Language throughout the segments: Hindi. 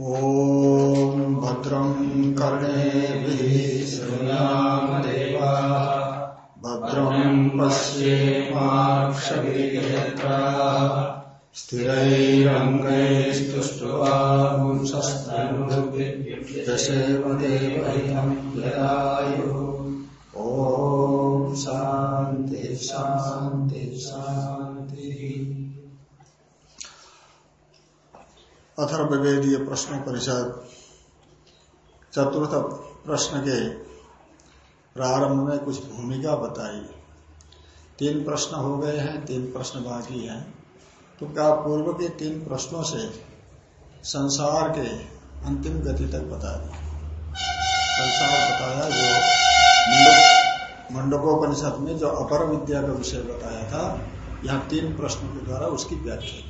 ॐ भद्रं कर्णेभिः श्रृणामदेवा भद्रं पश्येमाक्षभिर्यत्रा स्थिरैरङ्गैस्तुष्ट्वांसस्तनुर्विद्यसेव देवहितं यदायुः ॐ शान्ति शान्ति शान्तिः। अथर्वेदीय प्रश्न परिषद। चतुर्थ प्रश्न के प्रारंभ में कुछ भूमिका बताई। तीन प्रश्न हो गए हैं, तीन प्रश्न बाकी हैं। तो क्या पूर्व के तीन प्रश्नों से संसार के अंतिम गति तक बता दी? संसार बताया जो मंडकोपनिषद में जो अपर विद्या का विषय बताया था, यहाँ तीन प्रश्नों के द्वारा उसकी व्याख्या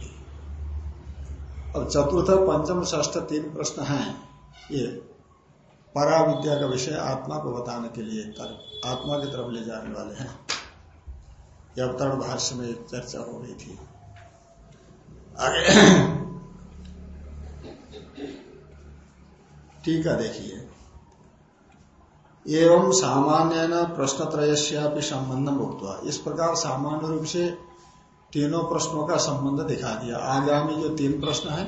अब चतुर्थ पंचम ष्ठ तीन प्रश्न हैं। ये परा विद्या का विषय आत्मा को बताने के लिए आत्मा की तरफ़ ले जाने वाले हैं। यह अवतरण भाष्य में चर्चा हो रही थी। आगे। टीका देखिए। एवं सामान्य न प्रश्न त्रयस्यापि संबंध मुक्त इस प्रकार सामान्य रूप से तीनों प्रश्नों का संबंध दिखा दिया। आगामी जो तीन प्रश्न है,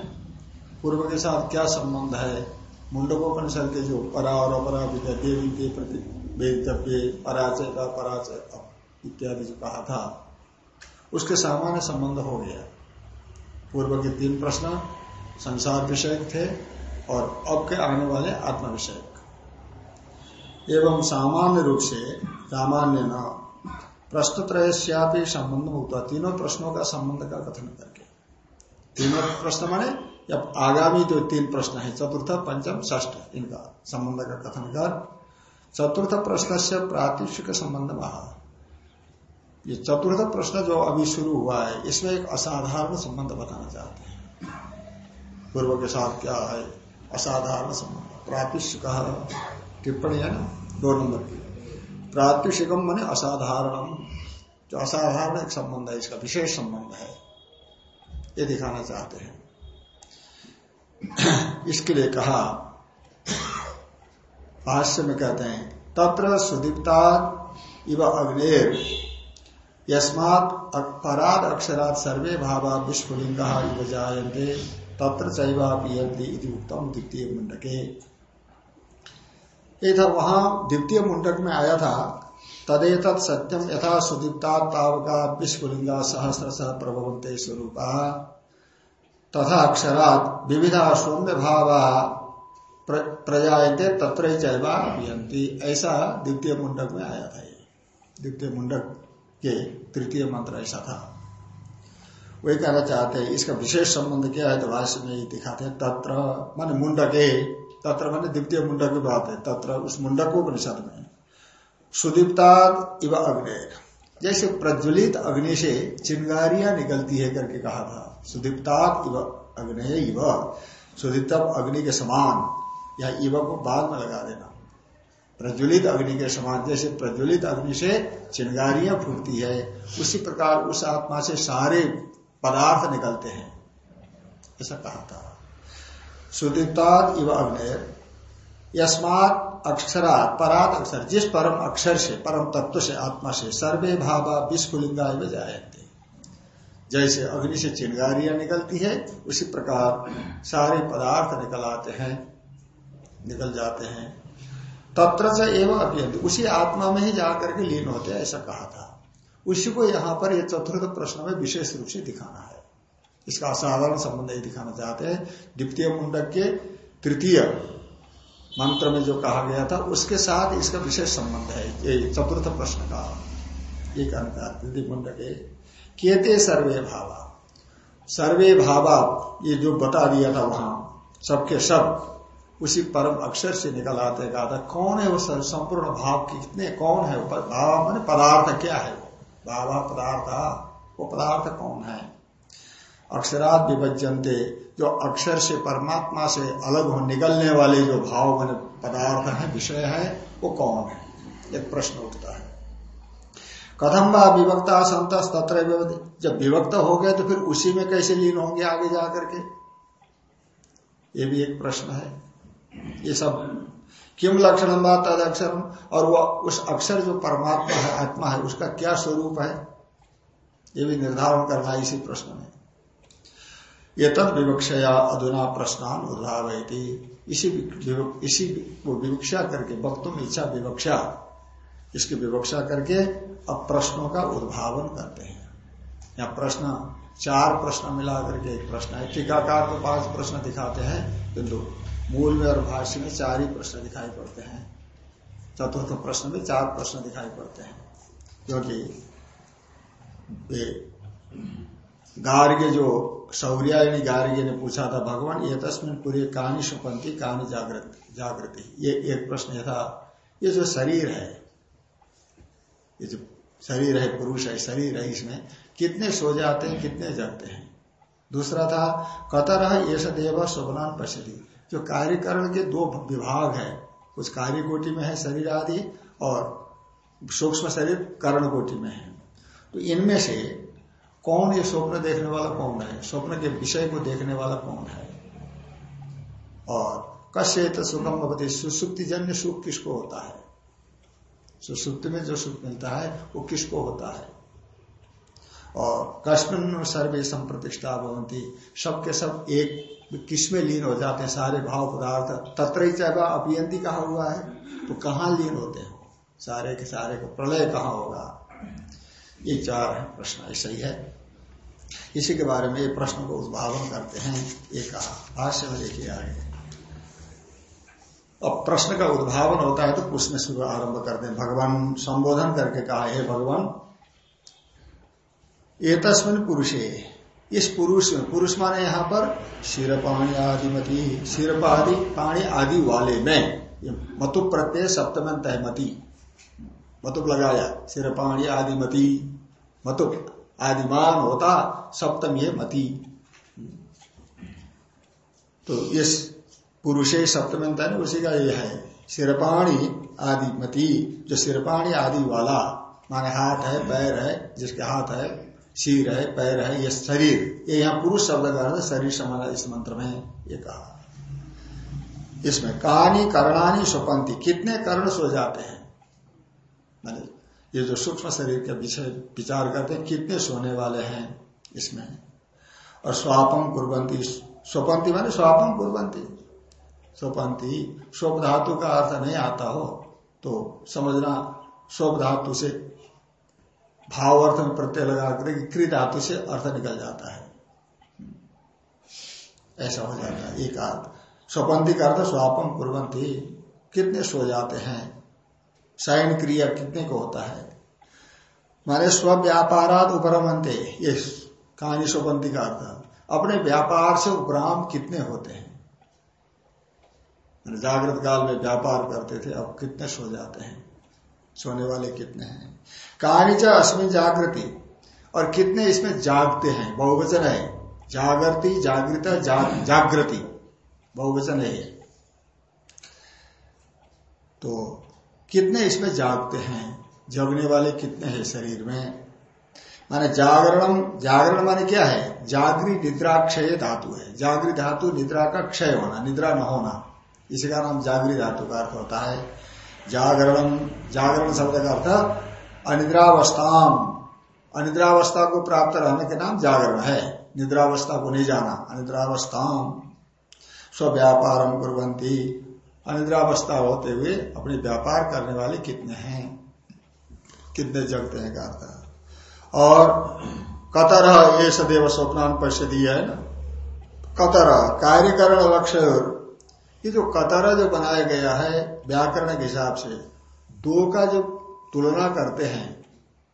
पूर्व के साथ क्या संबंध है? मुंडकोपनिषद के जो परा और अपरा विद्य प्रति वेदव्य पराचय का पराचय इत्यादि जो कहा था, उसके सामान्य संबंध हो गया। पूर्व के तीन प्रश्न संसार विषय थे और अब के आने वाले आत्म विषय एवं सामान्य रूप से, सामान्य न प्रश्न त्रयश्यापी संबंध होता तीनों प्रश्नों का संबंध का कथन करके। तीनों प्रश्न माने, या आगामी जो तीन प्रश्न है, चतुर्थ, पंचम ष्ठ इनका संबंध का कथन कर। चतुर्थ प्रश्न से प्रातिशिक संबंध महा ये चतुर्थ प्रश्न जो अभी शुरू हुआ है, इसमें एक असाधारण संबंध बताना चाहते हैं। पूर्व के साथ क्या है? असाधारण संबंध। प्रातिशिक टिप्पणी है ना? दो नंबर की। प्रातिशिकम माने असाधारण जो असाधारण एक संबंध है, इसका विशेष संबंध है। ये दिखाना चाहते हैं। इसके लिए कहा, भाष्य में कहते हैं, तत्र सुदीप्ता इव अग्नेर, यस्मात् पराद अक्षरात सर्वे भावा विस्फुलिंग इव जायन्ते, तत्र चैवा उत्तम द्वितीय मुंडके ये था वहाँ द्वितीय मुंडक में आया था तदेत सत्यम यथा सुदीप्ता तावका विस्फुलिंगा सहस्र सह प्रभवंते स्वरूपा। तथा अक्षरात विविधा सौम्य भाव प्रजाते तत्र अभियंती ऐसा द्वितीय मुंडक में आया था द्वितीय मुंडक के तृतीय मंत्र ऐसा था। वही कहना चाहते हैं, इसका विशेष संबंध क्या है तो भाष्य में ही दिखाते हैं, तत्र, मान मुंडके, तत्र मान द्वितीय मुंडक की बात है, तत्र उस मुंडक को परिषद में सुदीप्ता इव अग्नि। जैसे प्रज्वलित अग्नि से चिंगारियाँ निकलती है करके कहा था। सुदीप्तात इव अग्नि इव। सुदीप्त अग्नि के समान, या इव को बाद में लगा देना। प्रज्वलित अग्नि के समान, जैसे प्रज्वलित अग्नि से चिंगारियाँ फूटती है, उसी प्रकार उस आत्मा से सारे पदार्थ निकलते हैं। ऐसा कहा था। सुदीप्तात इव अग्नि। यस्मात अक्षरात परात अक्षर, जिस परम अक्षर से, परम तत्व से, आत्मा से, सर्वे भावा विस्फुलिंगा जायते। जैसे अग्नि से चिंगारियाँ निकलती है, उसी प्रकार सारे पदार्थ निकल आते हैं, निकल जाते हैं। तत्र से एवं अभियंत उसी आत्मा में ही जाकर के लीन होते हैं, ऐसा कहा था। उसी को यहाँ पर यह चतुर्थ प्रश्न में विशेष रूप से दिखाना है। इसका असाधारण संबंध ही दिखाना चाहते हैं, द्वितीय मुंडक के तृतीय मंत्र में जो कहा गया था, उसके साथ इसका विशेष संबंध है। ये चतुर्थ प्रश्न का ये द्वितीय मुंडक केते सर्वे भावा। सर्वे भावा, ये जो बता दिया था वहाँ, सबके सब, उसी परम अक्षर से निकल आते कहा था, कौन है वो संपूर्ण भाव की कितने कौन है भाव मान पदार्थ क्या है वो? भावा पदार्थ, वो पदार्थ कौन है? अक्षरात विभजनते जो अक्षर से परमात्मा से अलग हो निकलने वाले जो भाव मान पदार्थ है, विषय है, वो कौन है? एक प्रश्न उठता है। कथम बा विभक्ता संत तत्र जब विभक्त हो गए तो फिर उसी में कैसे लीन होंगे आगे जाकर के? ये भी एक प्रश्न है। ये सब किम लक्षण तद अक्षर? और वो उस अक्षर जो परमात्मा है, आत्मा है, उसका क्या स्वरूप है? ये भी निर्धारण करना इसी प्रश्न में। ये तद विवक्षया अधुना प्रश्नान उद्भावती इसी इसी को विवक्षा करके वक्तों में इच्छा विवक्षा, इसकी विवक्षा करके अब प्रश्नों का उद्भावन करते हैं। या प्रश्न, चार प्रश्न मिला करके एक प्रश्न है। टीकाकार को पाँच प्रश्न दिखाते हैं। किंतु मूल में और भाष्य में चार ही प्रश्न दिखाई पड़ते हैं। चतुर्थ प्रश्न में चार प्रश्न दिखाई पड़ते हैं। क्योंकि गार्ग जो सौर्यायणी गार्ग्य ने पूछा था, भगवान, ये तस्मिन पूरे कहानी सुपंथी कहानी जागृत जागृति? ये एक प्रश्न था ये जो शरीर है, ये जो शरीर है, पुरुष है, शरीर है इसमें, कितने सो जाते हैं, कितने जगते हैं? दूसरा था, कतर है ये सदैव स्वप्नान पश्यती। जो कार्यकरण के दो विभाग है, कुछ कार्य कोटि में है शरीर आदि और सूक्ष्म शरीर कर्ण कोटि में है। तो इनमें से कौन ये स्वप्न देखने वाला कौन है? स्वप्न के विषय को देखने वाला कौन है? और कश्य तो सुखम भवती। सुसुप्ति जन्य सुख किसको होता है? सुसुप्ति में जो सुख मिलता है, वो किसको होता है? और कश्मिन सर्वे संप्रतिष्ठा भवंती सबके सब एक किसमें लीन हो जाते हैं? सारे भाव पदार्थ तत्र चाहे अभियंती कहा हुआ है? तो कहाँ लीन होते हो? सारे के सारे को प्रलय कहाँ होगा? ये चार है प्रश्न, ऐसा ही है। इसी के बारे में ये प्रश्न को उद्भावन करते हैं। ये कहा, भाष्य में देखिए आगे अब प्रश्न का उद्भावन होता है तो पूछने शुरू आरंभ करते हैं भगवान संबोधन करके कहा, हे भगवान ये पुरुषे, इस पुरुष में पुरुष माने यहाँ पर शिर पाणी आदिमती शिर आदि पाणी आदि वाले में मतु प्रत्यय सप्तम तहमती मतुब लगाया सिर पाणी आदिमती मतुब आदिमान होता सप्तम ये मती। तो इस पुरुषे सप्तम उसी का ये है। सिरपाणी आदि मती, जो सिरपाणी आदि वाला, माने हाथ है, पैर है, जिसके हाथ है, सिर है, पैर है, ये शरीर, ये यहाँ पुरुष शब्द का अर्थ शरीर समाना इस मंत्र में ये कहा। इसमें कहानी करणानी स्वपंथी कितने कर्ण सो जाते हैं? माने ये जो सूक्ष्म शरीर के विषय विचार करते हैं, कितने सोने वाले हैं इसमें? और स्वापम कुरबंती स्वपंथी माने स्वापम कुरबंती स्वपंथी स्वप धातु का अर्थ नहीं आता हो तो समझना स्वप धातु से भाव अर्थ में प्रत्यय लगा कर क्री धातु से अर्थ निकल जाता है। ऐसा हो जाता है, एक अर्थ स्वपंथी का अर्थ स्वापम कुरबंती कितने सो जाते हैं? शयन क्रिया कितने को होता है? माने स्व व्यापारात ये कहानी स्वपंथी का अर्थ अपने व्यापार से उपराम कितने होते हैं? जागृत काल में व्यापार करते थे, अब कितने सो जाते हैं? सोने वाले कितने हैं? कहानी च अस्मिन जागृति, और कितने इसमें जागते हैं? बहुवचन है। जागृति, जागृत जागृति। बहुवचन है। तो कितने इसमें जागते हैं? जगने वाले कितने हैं शरीर में? माने जागरण जागरण माने क्या है? जागृत निद्रा क्षय धातु है। जागृत धातु निद्रा का क्षय होना, निद्रा न होना। इसी का नाम जागृत धातु का अर्थ होता है। जागरण जागरण शब्द का अर्थ अनिद्रावस्थाम। अनिद्रावस्था को प्राप्त रहने के नाम जागरण है। निद्रावस्था को नहीं जाना, अनिद्रावस्थाम। स्व व्यापारम कुरंती अनिद्रावस्था होते हुए अपने व्यापार करने वाले कितने हैं? कितने जगते हैं, गाता और कतर, ये सदैव स्वप्नान परिषदी है ना। कतर, कार्यकरण लक्ष्य। ये जो कतर जो बनाया गया है, व्याकरण के हिसाब से, दो का जो तुलना करते हैं,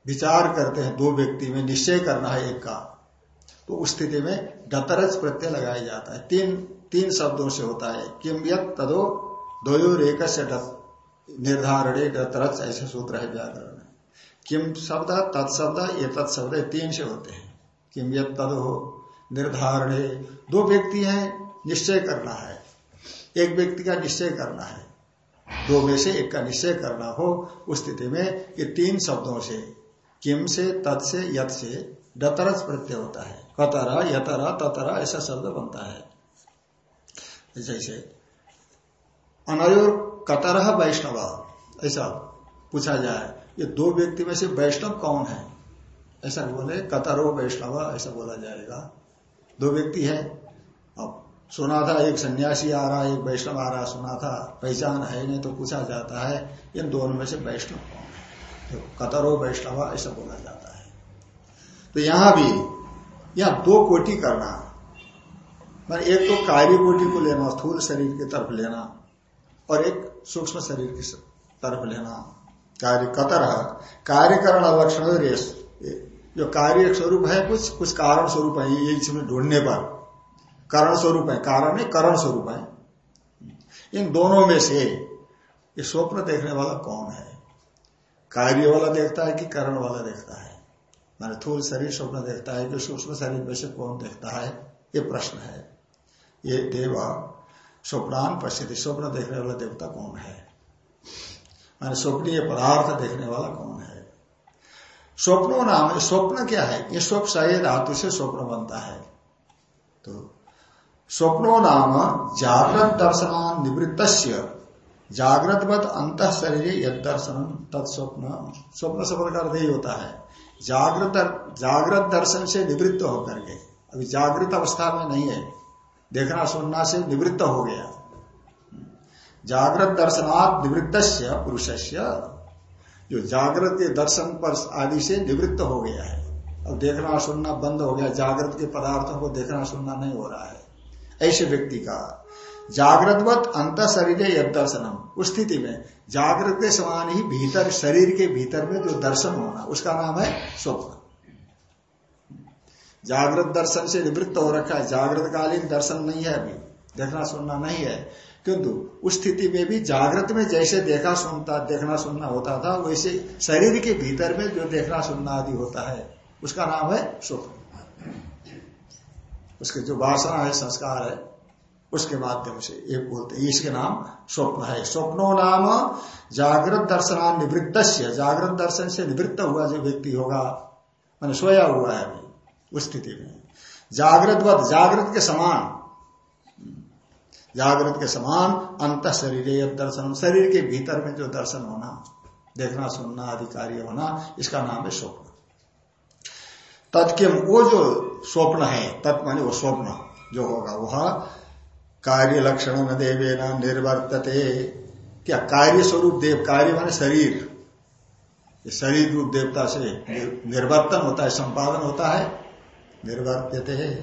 विचार करते हैं, दो व्यक्ति में निश्चय करना है एक का तो उस स्थिति में डतरज प्रत्यय लगाया जाता है। तीन तीन शब्दों से होता है। किम यत तदो द्वयोरेक से निर्धारण सूत्र है व्याकरण में। किम शब्द, तत्शब्द, ये तत्शब्द तीन से होते हैं। किम यद, तद, हो, निर्धारण। दो व्यक्ति हैं, निश्चय करना है। एक व्यक्ति का निश्चय करना है। दो में से एक का निश्चय करना हो, उस स्थिति में ये तीन शब्दों से, किम से तत् से यत से डतरस प्रत्यय होता है। कतरा, यतरा, ततरा, ऐसा शब्द बनता है। जैसे अनयोर कतर वैष्णव। ऐसा पूछा जाए, ये दो व्यक्ति में से वैष्णव कौन है? ऐसा बोले, कतरो वैष्णव, ऐसा बोला जाएगा। दो व्यक्ति है। अब सुना था, एक सन्यासी आ रहा, एक वैष्णव आ रहा, सुना था, पहचान है नहीं तो पूछा जाता है, इन दोनों में से वैष्णव कौन है? तो कतरो वैष्णव, ऐसा बोला जाता है। तो यहाँ भी, यहाँ दो कोटि करना। एक तो कार्य कोटि को लेना, स्थूल शरीर की तरफ़ लेना। और एक सूक्ष्म शरीर की तरफ़ लेना कार्य कतर है। कार्यकरण लक्षण रेस जो कार्य स्वरूप है, कुछ कुछ कारण स्वरूप है। ये इसमें ढूँढने पर। कारण स्वरूप है। कारण नहीं, करण स्वरूप है। इन दोनों में से ये स्वप्न देखने वाला कौन है? कार्य वाला देखता है कि करण वाला देखता है? मैंने थूल शरीर स्वप्न देखता है कि सूक्ष्म शरीर में से कौन देखता है? ये प्रश्न है। ये देवा स्वप्नान पश्चित स्वप्न देखने वाला देवता कौन है? मैंने स्वप्नीय पदार्थ देखने वाला कौन है? स्वप्नो नाम, स्वप्न क्या है? ये स्वप्न सही धातु से स्वप्न बनता है। तो स्वप्नो नाम जागृत दर्शन निवृत्त जागृत जागृतवत अंत शरीर यद दर्शन तत्स्वप्न स्वप्न शब्द का अर्थ होता है। जागृत जागृत दर्शन से निवृत्त होकर के। अभी जागृत अवस्था में नहीं है। देखना सुनना से निवृत्त हो गया। जागृत दर्शनात् निवृत्त पुरुष जो जागृत के दर्शन पर आदि से निवृत्त हो गया है। अब देखना सुनना बंद हो गया। जागृत के पदार्थों को देखना सुनना नहीं हो रहा है। ऐसे व्यक्ति का जागृतवत अंत शरीर यद दर्शनम। उस स्थिति में जागृत के समान ही भीतर, शरीर के भीतर में जो दर्शन होना, उसका नाम है स्वप्न। जागृत दर्शन से निवृत्त हो रखा है। जागृत कालीन दर्शन नहीं है अभी। देखना सुनना नहीं है। किंतु उस स्थिति में भी जागृत में जैसे देखा सुनता, देखना सुनना होता था, वैसे शरीर के भीतर में जो देखना सुनना आदि होता है, उसका नाम है स्वप्न उसके जो वासना है, संस्कार है, उसके माध्यम से ये बोलते हैं, इसके नाम स्वप्न है। स्वप्नो नाम जागृत दर्शना निवृत्त जागृत दर्शन से निवृत्त हुआ जो व्यक्ति होगा, मैंने सोया हुआ है अभी। उस स्थिति में। जागृत जागृत के समान। जागृत के समान अंत शरीर दर्शन शरीर के भीतर में जो दर्शन होना, देखना, सुनना, अधिकारी होना, इसका नाम है स्वप्न। तत्किम वो जो स्वप्न है, तत् माने वो स्वप्न जो होगा, वह कार्य लक्षण न देवे न निर्वर्तते। क्या कार्य स्वरूप देव, कार्य माने शरीर। शरीर रूप देवता से निर्वर्तन होता है, संपादन होता है। निर्वर्त्यते।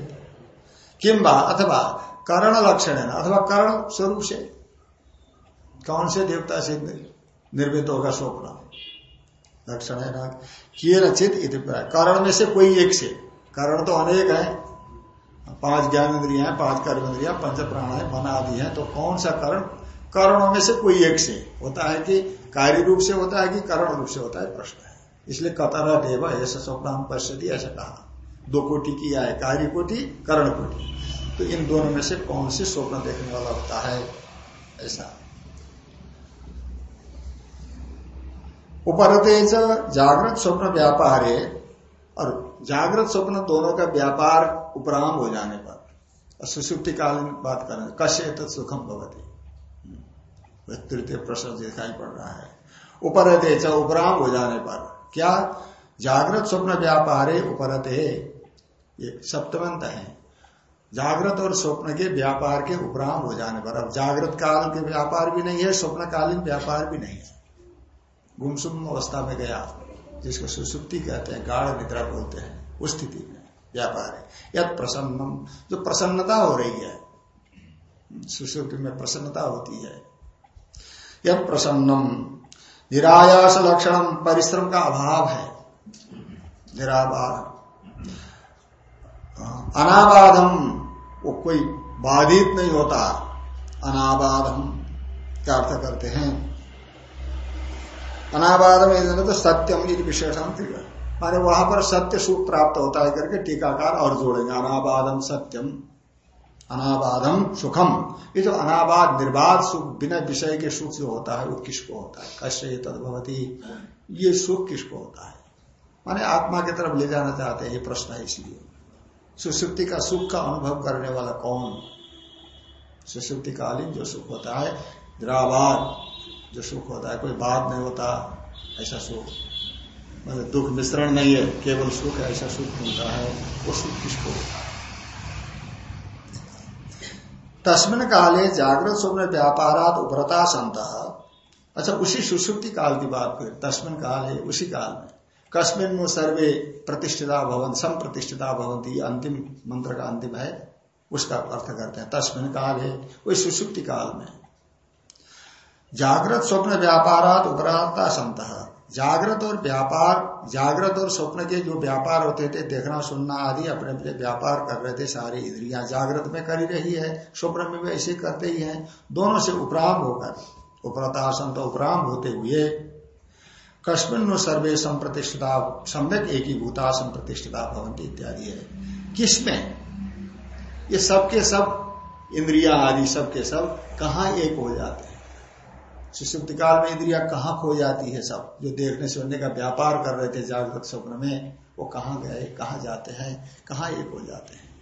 किम्बा अथवा करण लक्षण है ना अथवा करण स्वरूप से कौन से देवता से निर्मित होगा स्वप्न? लक्षण है ना किए नचित करण में से कोई एक से। करण तो अनेक है। पाँच ज्ञान इंद्रिया है, पाँच कर्म इंद्रिया पंच प्राण है मन आदि है। तो कौन सा करण? करणों में से कोई एक से। होता है कि कार्य रूप से होता है कि करण रूप से होता है? प्रश्न है। इसलिए कतर देव ऐसा स्वप्न हम पश्यति, ऐसा कहा। दो कोटि किया है कार्य कोटि, करण कोटि। तो इन दोनों में से कौन से स्वप्न देखने वाला होता है? ऐसा। उपरते जागृत स्वप्न व्यापार है और जागृत स्वप्न दोनों का व्यापार उपराम हो जाने पर सुसुप्ति कालीन बात करें कश्य तो सुखम भवती। तृतीय प्रश्न दिखाई पड़ रहा है। उपरते उपराम हो जाने पर, क्या जागृत स्वप्न व्यापार है उपरते ये सप्तमंत है। जागृत और स्वप्न के व्यापार के उपराम हो जाने पर, अब जागृत काल के व्यापार भी नहीं है, स्वप्नकालीन व्यापार भी नहीं है। गुमसुम अवस्था में गया, जिसको सुसुप्ति कहते हैं, गाढ़ निद्रा बोलते हैं, उस स्थिति में व्यापार है। यद प्रसन्नम, जो प्रसन्नता हो रही है, सुसुप्ति में प्रसन्नता होती है। यद प्रसन्नम, निरायास लक्षण परिश्रम का अभाव है। निराबाद अनाबाधम वो कोई बाधित नहीं होता। अनाबाधम क्या अर्थ करते हैं? अनाबादम तो सत्यम विशेषण माने वहाँ पर सत्य सुख प्राप्त होता है करके टीकाकार और जोड़ेंगे। अनाबादम सत्यम अनाबादम सुखम। ये जो अनाबाद निर्बाध सुख बिना विषय के सुख जो होता है, वो किसको होता है? कश्य ये तदभवती। ये सुख किसको होता है? माने आत्मा की तरफ़ ले जाना चाहते हैं, ये प्रश्न है इसलिए। सुसुप्ति का सुख का अनुभव करने वाला कौन? सुसुप्ति कालीन जो सुख होता है द्रावार जो सुख होता है, कोई बात नहीं होता, ऐसा सुख। मतलब दुख मिश्रण नहीं है, केवल सुख ऐसा सुख मिलता है, वो सुख किसको होता है? तस्मिन काले जागृत स्वप्न व्यापारात उपरता संत। अच्छा उसी सुसुप्ति काल की बात करें, तस्मिन काल है, उसी काल में। कस्मिन सर्वे प्रतिष्ठिता भवन सम प्रतिष्ठिता भवंती अंतिम मंत्र का अंतिम है, उसका अर्थ करते हैं। तस्मिन काल है वही सुसुप्ति काल में। जागृत स्वप्न व्यापारात उपराता संत। जागृत और व्यापार, जागृत और स्वप्न के जो व्यापार होते थे, देखना, सुनना आदि, अपने अपने व्यापार कर रहे थे सारी इंद्रिया। जागृत में कर ही रही है, स्वप्न में भी ऐसे करते ही हैं। दोनों से उपराम होकर, उपरता संत उपराम होते हुए कश्मिन सर्वे संप्रतिष्ठिता सम्यक एक ही भूता संप्रतिष्ठिता भवंती इत्यादि है। किसमें? ये सबके सब इंद्रिया आदि, सबके सब कहा एक हो जाते हैं? सुषुप्ति काल में इंद्रिया कहाँ खो जाती है सब? जो देखने सुनने का व्यापार कर रहे थे जागृत स्वप्न में, वो कहाँ गए, कहाँ जाते हैं, कहाँ एक हो जाते हैं?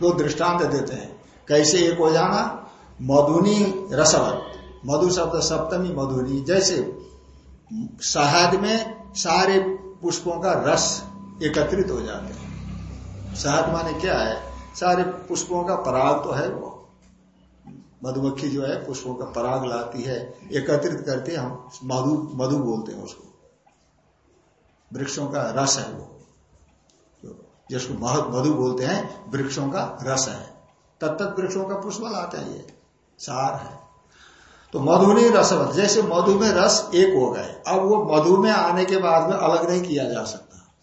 दो दृष्टांत देते हैं, कैसे एक हो जाना? मधुनी रसवत। मधु शब्द सप्तमी मधुनी जैसे शहद में सारे पुष्पों का रस एकत्रित हो जाते हैं। शहद माने क्या है? सारे पुष्पों का पराग तो है वो। मधुमक्खी जो है, पुष्पों का पराग लाती है, एकत्रित करके हम मधु मधु बोलते हैं उसको। वृक्षों का रस है वो। जिसको मधु बोलते हैं, वृक्षों का रस है। तत्त वृक्षों का पुष्प लाते हैं ये। सार है। तो मधु नहीं रस जैसे मधु में रस एक हो गए, अब वो मधु में आने के बाद में अलग नहीं किया जा सकता।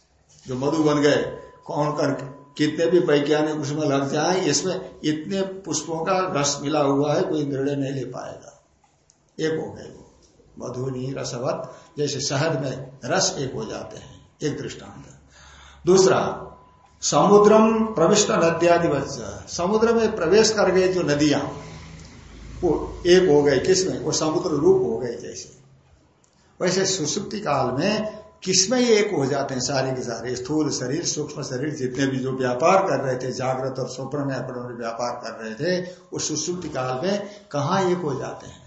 जो मधु बन गए, कौन कर, कितने भी वैज्ञानिक उसमें लग जाए, इसमें इतने पुष्पों का रस मिला हुआ है, कोई निर्णय नहीं ले पाएगा। एक हो गए वो। मधुनी रसवत, जैसे शहद में रस एक हो जाते हैं, एक दृष्टांत। दूसरा, समुद्रम प्रविष्ट नद्यादि समुद्र में प्रवेश कर गए जो नदियाँ वो एक हो गए किसमें? वो समुद्र रूप हो गए जैसे। वैसे सुसुप्ति काल में किसमें एक हो जाते हैं सारे के सारे? स्थूल शरीर, सूक्ष्म शरीर, जितने भी जो व्यापार कर रहे थे, जागृत और स्वप्न में अपने व्यापार कर रहे थे, उस सुसुप्ति काल में कहा एक हो जाते हैं?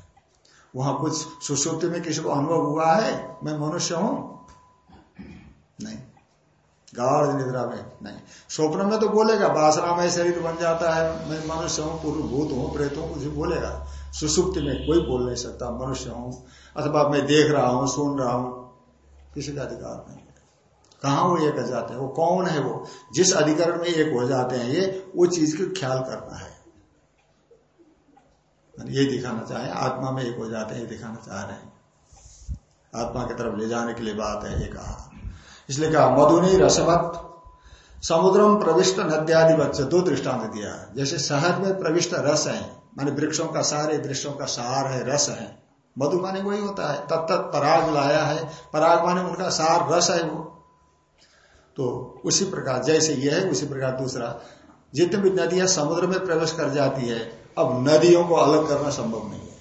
वहाँ कुछ सुसुप्ति में किसी को अनुभव हुआ है? मैं मनुष्य हूँ? नहीं। गाढ़ निद्रा में नहीं। स्वप्न में तो बोलेगा बासरा में शरीर बन जाता है, मैं मनुष्य हूँ पूर्व भूत हूँ, प्रेत हूँ, कुछ बोलेगा। सुसुप्ति में कोई बोल नहीं सकता, मनुष्य हूँ। अथवा मैं देख रहा हूँ, सुन रहा हूँ, किसी का अधिकार नहीं कहा वो एक जाते हैं? वो कौन है वो? जिस अधिकरण में एक हो जाते हैं ये, वो चीज़ का ख्याल करना है। ये दिखाना चाहे, आत्मा में एक हो जाते हैं, ये दिखाना चाह रहे हैं। आत्मा की तरफ़ ले जाने के लिए बात है, ये कहा। इसलिए कहा, मधुनी रसवत, समुद्रम प्रविष्ट नद्यादि बच्चे दो दृष्टांत दिया जैसे शहद में प्रविष्ट रस है, माने वृक्षों का सारे वृक्षों का सार है, रस है। मधु माने वही होता है तब तक पराग लाया है, पराग माने उनका सार रस है वो। तो उसी प्रकार, जैसे यह है, उसी प्रकार दूसरा, जितने भी नदियाँ समुद्र में प्रवेश कर जाती है, अब नदियों को अलग करना संभव नहीं है।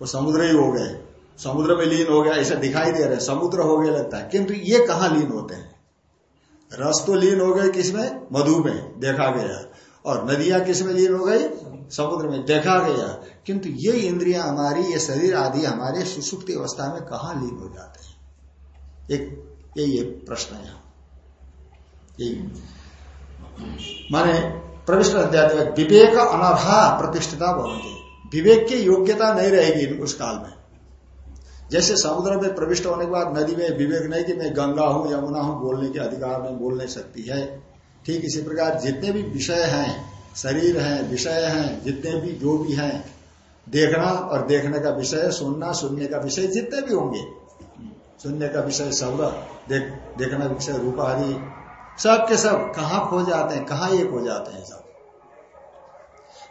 वो समुद्र ही हो गए। समुद्र में लीन हो गया, ऐसा दिखाई दे रहा है, समुद्र हो गया लगता है। किंतु ये कहा लीन होते हैं? रस तो लीन हो गए किसमें मधु में, देखा गया। और नदियाँ किसमें लीन हो गई? समुद्र में, देखा गया। किंतु ये इंद्रियाँ हमारी, ये शरीर आदि हमारे सुसुप्ति अवस्था में कहा लीन हो जाते हैं? एक यही एक प्रश्न है यही। माने प्रविष्ट अध्यात्म विवेक अनर्हा प्रतिष्ठिता भवंती विवेक की योग्यता नहीं रहेगी उस काल में। जैसे समुद्र में प्रविष्ट होने के बाद नदी में विवेक नहीं कि मैं गंगा हूँ, यमुना हूँ, बोलने के अधिकार में बोल नहीं सकती है। ठीक इसी प्रकार जितने भी विषय हैं, शरीर हैं, विषय हैं, जितने भी जो भी हैं, देखना और देखने का विषय, सुनना, सुनने का विषय जितने भी होंगे, सुनने का विषय शब्द, देख, देखने विषय रूप आदि सब के सब कहा खो जाते हैं, कहा एक हो जाते हैं सब।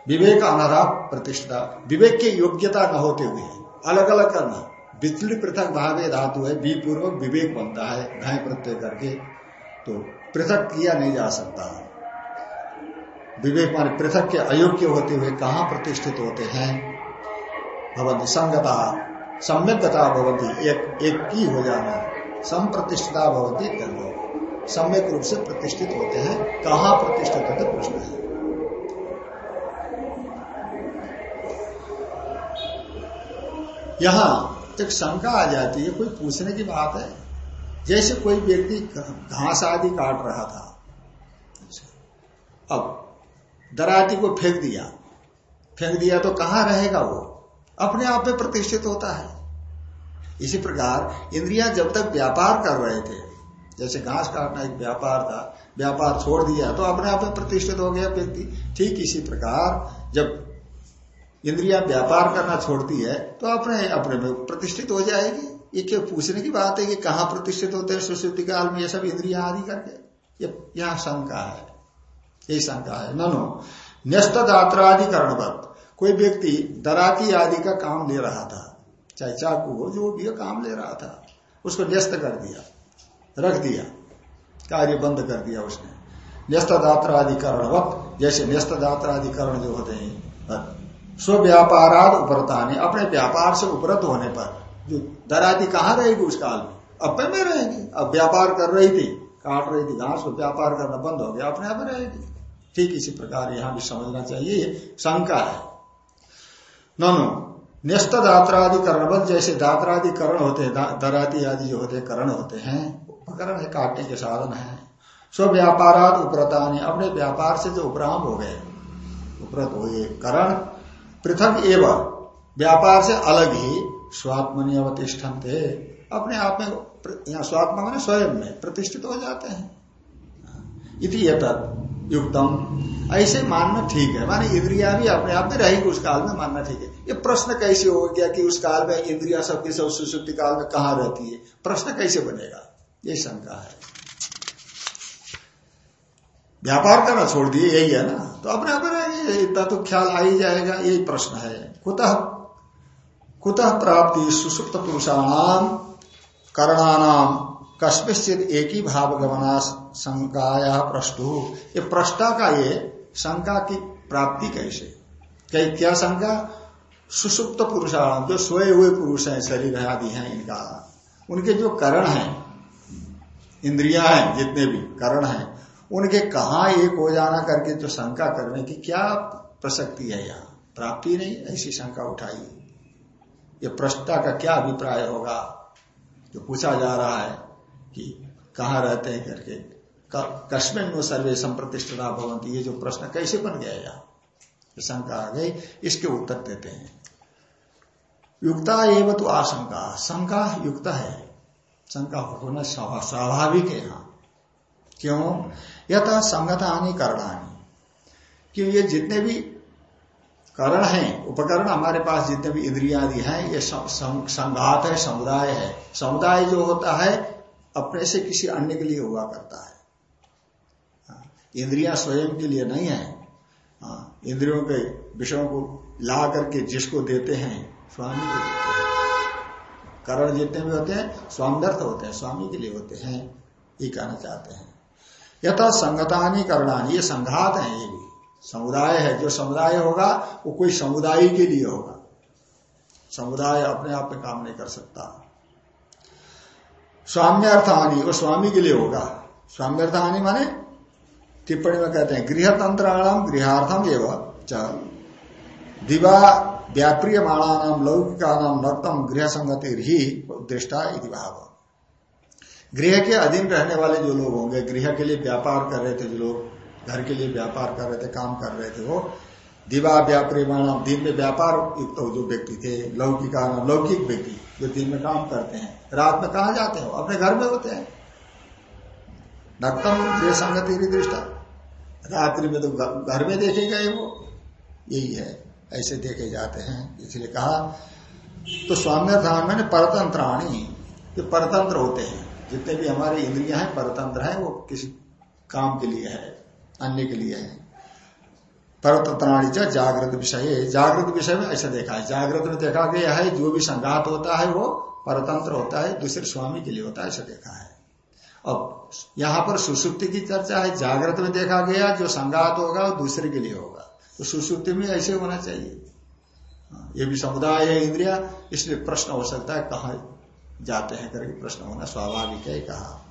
विवेक अनारा प्रतिष्ठा, विवेक की योग्यता न होते हुए अलग अलग करना। विचलित पृथक भावे धातु है बी पूर्वक विवेक बनता है, घाय प्रत्यय करके तो पृथक किया नहीं जा सकता। विवेक मान पृथक के अयोग्य होते हुए कहा प्रतिष्ठित होते हैं? भवंती संगता, सम्यकता भवंती एक एक की हो जाना, संप्रतिष्ठता भवंती सम्यक रूप से प्रतिष्ठित होते हैं, कहा प्रतिष्ठित होते प्रश्न है। यहाँ एक शंका आ जाती है, कोई पूछने की बात है? जैसे कोई व्यक्ति घास आदि काट रहा था। अब दराती को फेंक दिया। फेंक दिया तो कहाँ रहेगा वो? अपने आप में प्रतिष्ठित होता है। इसी प्रकार इंद्रिया जब तक व्यापार कर रहे थे, जैसे घास काटना एक व्यापार था, व्यापार छोड़ दिया तो अपने आप में प्रतिष्ठित हो गया व्यक्ति। ठीक इसी प्रकार जब इंद्रिया व्यापार करना छोड़ती है तो अपने अपने में प्रतिष्ठित हो जाएगी। ये क्या पूछने की बात है कि कहा प्रतिष्ठित होते हैं सुश्रुति काल में ये सब इंद्रिया आदि करके? ये, यहाँ शंका है। यही शंका है। नो न्यस्त दात्रादि करणवत कोई व्यक्ति दराती आदि का काम ले रहा था, चाहे चाकू हो, जो भी काम ले रहा था, उसको न्यस्त कर दिया, रख दिया, कार्य बंद कर दिया उसने। न्यस्त वक्त जैसे न्यस्त दात्राधिकरण जो होते हैं स्व उपरता ने, अपने व्यापार से उपरत होने पर, जो दराती कहाँ रहेगी उस काल में? अपने में रहेगी। अब व्यापार कर रही थी, काट रही थी घास को व्यापार करना बंद हो गया, अपने आप में रहेगी। ठीक इसी प्रकार यहाँ भी समझना चाहिए शंका है। नो न्यस्त दात्रादिकरण जैसे दात्रादिकरण होते हैं दराती आदि जो होते, करण होते हैं, उपकरण है, काटने के साधन है। स्व व्यापाराद उपरता अपने व्यापार से जो उपराम हो गए, उपरत हो गए करण पृथक एवं व्यापार से अलग ही स्वात्मनि अवतिष्ठन थे अपने आप में यहाँ स्वात्मा मैंने स्वयं में प्रतिष्ठित हो जाते हैं। इति युक्तम। ऐसे मानना ठीक है। माने इंद्रिया भी अपने आप में रहेगी, उस काल में मानना ठीक है। ये प्रश्न कैसे हो गया कि उस काल में इंद्रिया सबके सब सुसुप्ति काल में कहा रहती है? प्रश्न कैसे बनेगा? ये शंका है। व्यापार करना छोड़ दिए, यही है ना। तो अपने आप रहेंगे। इतना तो ख्याल आ ही जाएगा, यही प्रश्न है। कुतः कुतः प्राप्ति सुसुप्त पुरुषाणाम, करणानाम, कस्मिश्चित एक ही भाव गमना शंकाया प्रश्न ये प्रश्ता का ये, शंका की प्राप्ति कैसे? कई क्या शंका? सुसुप्त पुरुषाणाम, जो सोए हुए पुरुष हैं, शरीर आदि हैं, इनका। उनके जो करण हैं, इंद्रिया हैं, जितने भी करण हैं उनके कहा एक हो जाना करके जो शंका करने की क्या प्रसक्ति है यहाँ? प्राप्ति नहीं, ऐसी शंका उठाई। ये प्रश्ता का क्या अभिप्राय होगा? जो पूछा जा रहा है कि कहा रहते हैं करके। कश्मीर में सर्वे संप्रतिष्ठता भवंती ये जो प्रश्न कैसे बन गया यहाँ? शंका आ गई। इसके उत्तर देते हैं। युक्ता एवं तो आशंका। शंका युक्त है। शंका होना स्वाभाविक है यहाँ। क्यों? यथा संगतानी करणानी। क्यों ये जितने भी करण हैं उपकरण हमारे पास जितने भी इंद्रिया आदि हैं ये संघात है समुदाय है। समुदाय जो होता है अपने से किसी अन्य के लिए हुआ करता है। हाँ, इंद्रिया स्वयं के लिए नहीं है। हाँ, इंद्रियों के विषयों को ला करके जिसको देते हैं स्वामी को देते हैं। करण जितने भी होते हैं स्वामदर्थ होते हैं स्वामी के लिए होते हैं। ये कहना चाहते हैं। यथा संगतानी करणानी। ये संघात है, ये भी। समुदाय है, जो समुदाय होगा, वो कोई समुदाय के लिए होगा। समुदाय अपने आप में काम नहीं कर सकता। स्वाम्यर्थ हानि वो स्वामी के लिए होगा। स्वाम्यर्थ हानि माने टिप्पणी में कहते हैं गृह तंत्राणाम गृहार्थम एवं दिवा व्याप्रिय माणानाम लौकिका नाम नक्तम गृह संगति ही दृष्टा भाव। गृह के अधीन रहने वाले जो लोग होंगे, गृह के लिए व्यापार कर रहे थे जो लोग, घर के लिए व्यापार कर रहे थे, काम कर रहे थे, वो दिवा व्यापारी मानव दिन में व्यापार युक्त जो व्यक्ति थे, लौकिका लौकिक व्यक्ति, जो दिन में काम करते हैं, रात में कहा जाते हो अपने घर में होते हैं। नक्तम गृह संगति दृष्टा। रात्रि में तो घर में देखे गए वो। यही है। ऐसे देखे जाते हैं। इसलिए कहा तो स्वाम्य धाम में परतंत्राणी, जो परतंत्र होते हैं। जितने भी हमारे इंद्रिया हैं परतंत्र है वो किसी काम के लिए है अन्य के लिए है। परतंत्राणी जागृत विषय। जागृत विषय में ऐसा देखा है। जागृत में देखा गया है जो भी संघात होता है वो परतंत्र होता है दूसरे स्वामी के लिए होता है ऐसा देखा है। अब यहाँ पर सुसुप्ति की चर्चा है। जागृत में देखा गया जो संघात होगा वो दूसरे के लिए होगा। तो सुसुप्ति में ऐसे होना चाहिए। हाँ, ये भी समुदाय है इंद्रिया इसलिए प्रश्न हो सकता है कहा जाते हैं करके प्रश्न होना स्वाभाविक है कहा।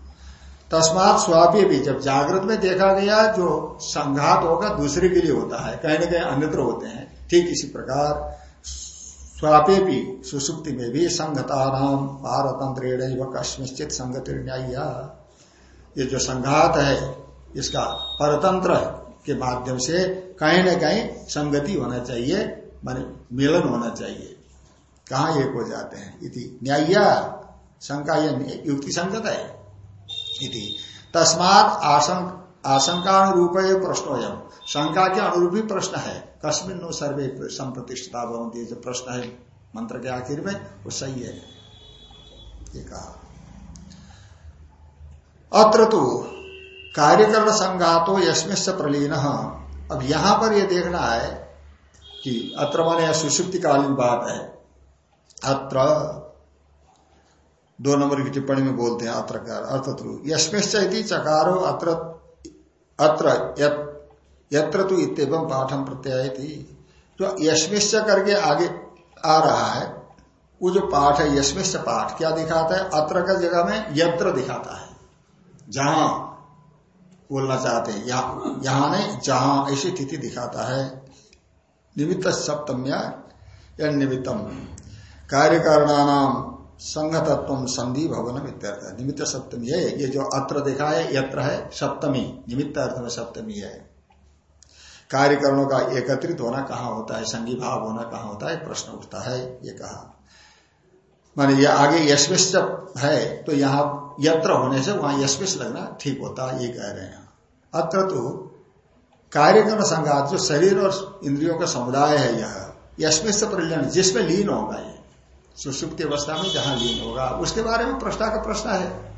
तस्मात स्वापी भी जब जागृत में देखा गया, जो संघात होगा, दूसरे के लिए होता है, कहीं ना कहीं अन्यत्र होते हैं। ठीक इसी प्रकार, स्वापे भी सुसुप्ति में भी संगता नाम कश्मिश्चित संगति ये जो संघात है, इसका परतंत्र के माध्यम से कहीं ना कहीं संगति होना चाहिए, माने मिलन होना चाहिए। कहा एक हो जाते हैं? इति न्याय शंका ये युक्ति संगत है। इति। तस्मात आशंका अनुरूप प्रश्न शंका के अनुरूप ही प्रश्न है। कस्मिन नो सर्वे संप्रतिष्ठता भवंती जो प्रश्न है, मंत्र के आखिर में, वो सही है। ये कहा। अत्र तो कार्यकरण संघातो यशमिश प्रलीन। अब यहाँ पर यह देखना है कि अत्र माने सुषुप्तिकालीन बात है। अत्र दो नंबर की टिप्पणी में बोलते हैं अत्र का अर्थ यशमिश्च चकारो अत्र अत्र यत्र तो इतम पाठम प्रत्यय थी जो यशमिश्च करके आगे आ रहा है, वो जो पाठ है, यशमिश्च पाठ क्या दिखाता है? अत्र का जगह में यत्र दिखाता है। जहाँ बोलना चाहते हैं, यहाँ यहाँ नहीं, जहाँ ऐसी तिथि दिखाता है। निमित्त सप्तम्या या निमित्तम। कार्य कारणानाम संघ तत्व संधि भवन इत्यर्थ। निमित्त सप्तमी है। ये जो अत्र देखा है यत्र है सप्तमी। निमित्त अर्थ में सप्तमी है। कार्यकरणों का एकत्रित होना कहाँ होता है? संघी भाव होना कहाँ होता है? प्रश्न उठता है ये कहा। माने ये आगे यशविश जब है तो यहाँ यत्र होने से वहाँ यशविश लगना ठीक होता है, ये कह रहे हैं। अत्र तो कार्यकरण संघात जो शरीर और इंद्रियों का समुदाय है यह यशमिश से परिलण जिसमें लीन होगा ये। सुसुप्त अवस्था में जहाँ लीन होगा। उसके बारे में प्रश्न का प्रश्न है।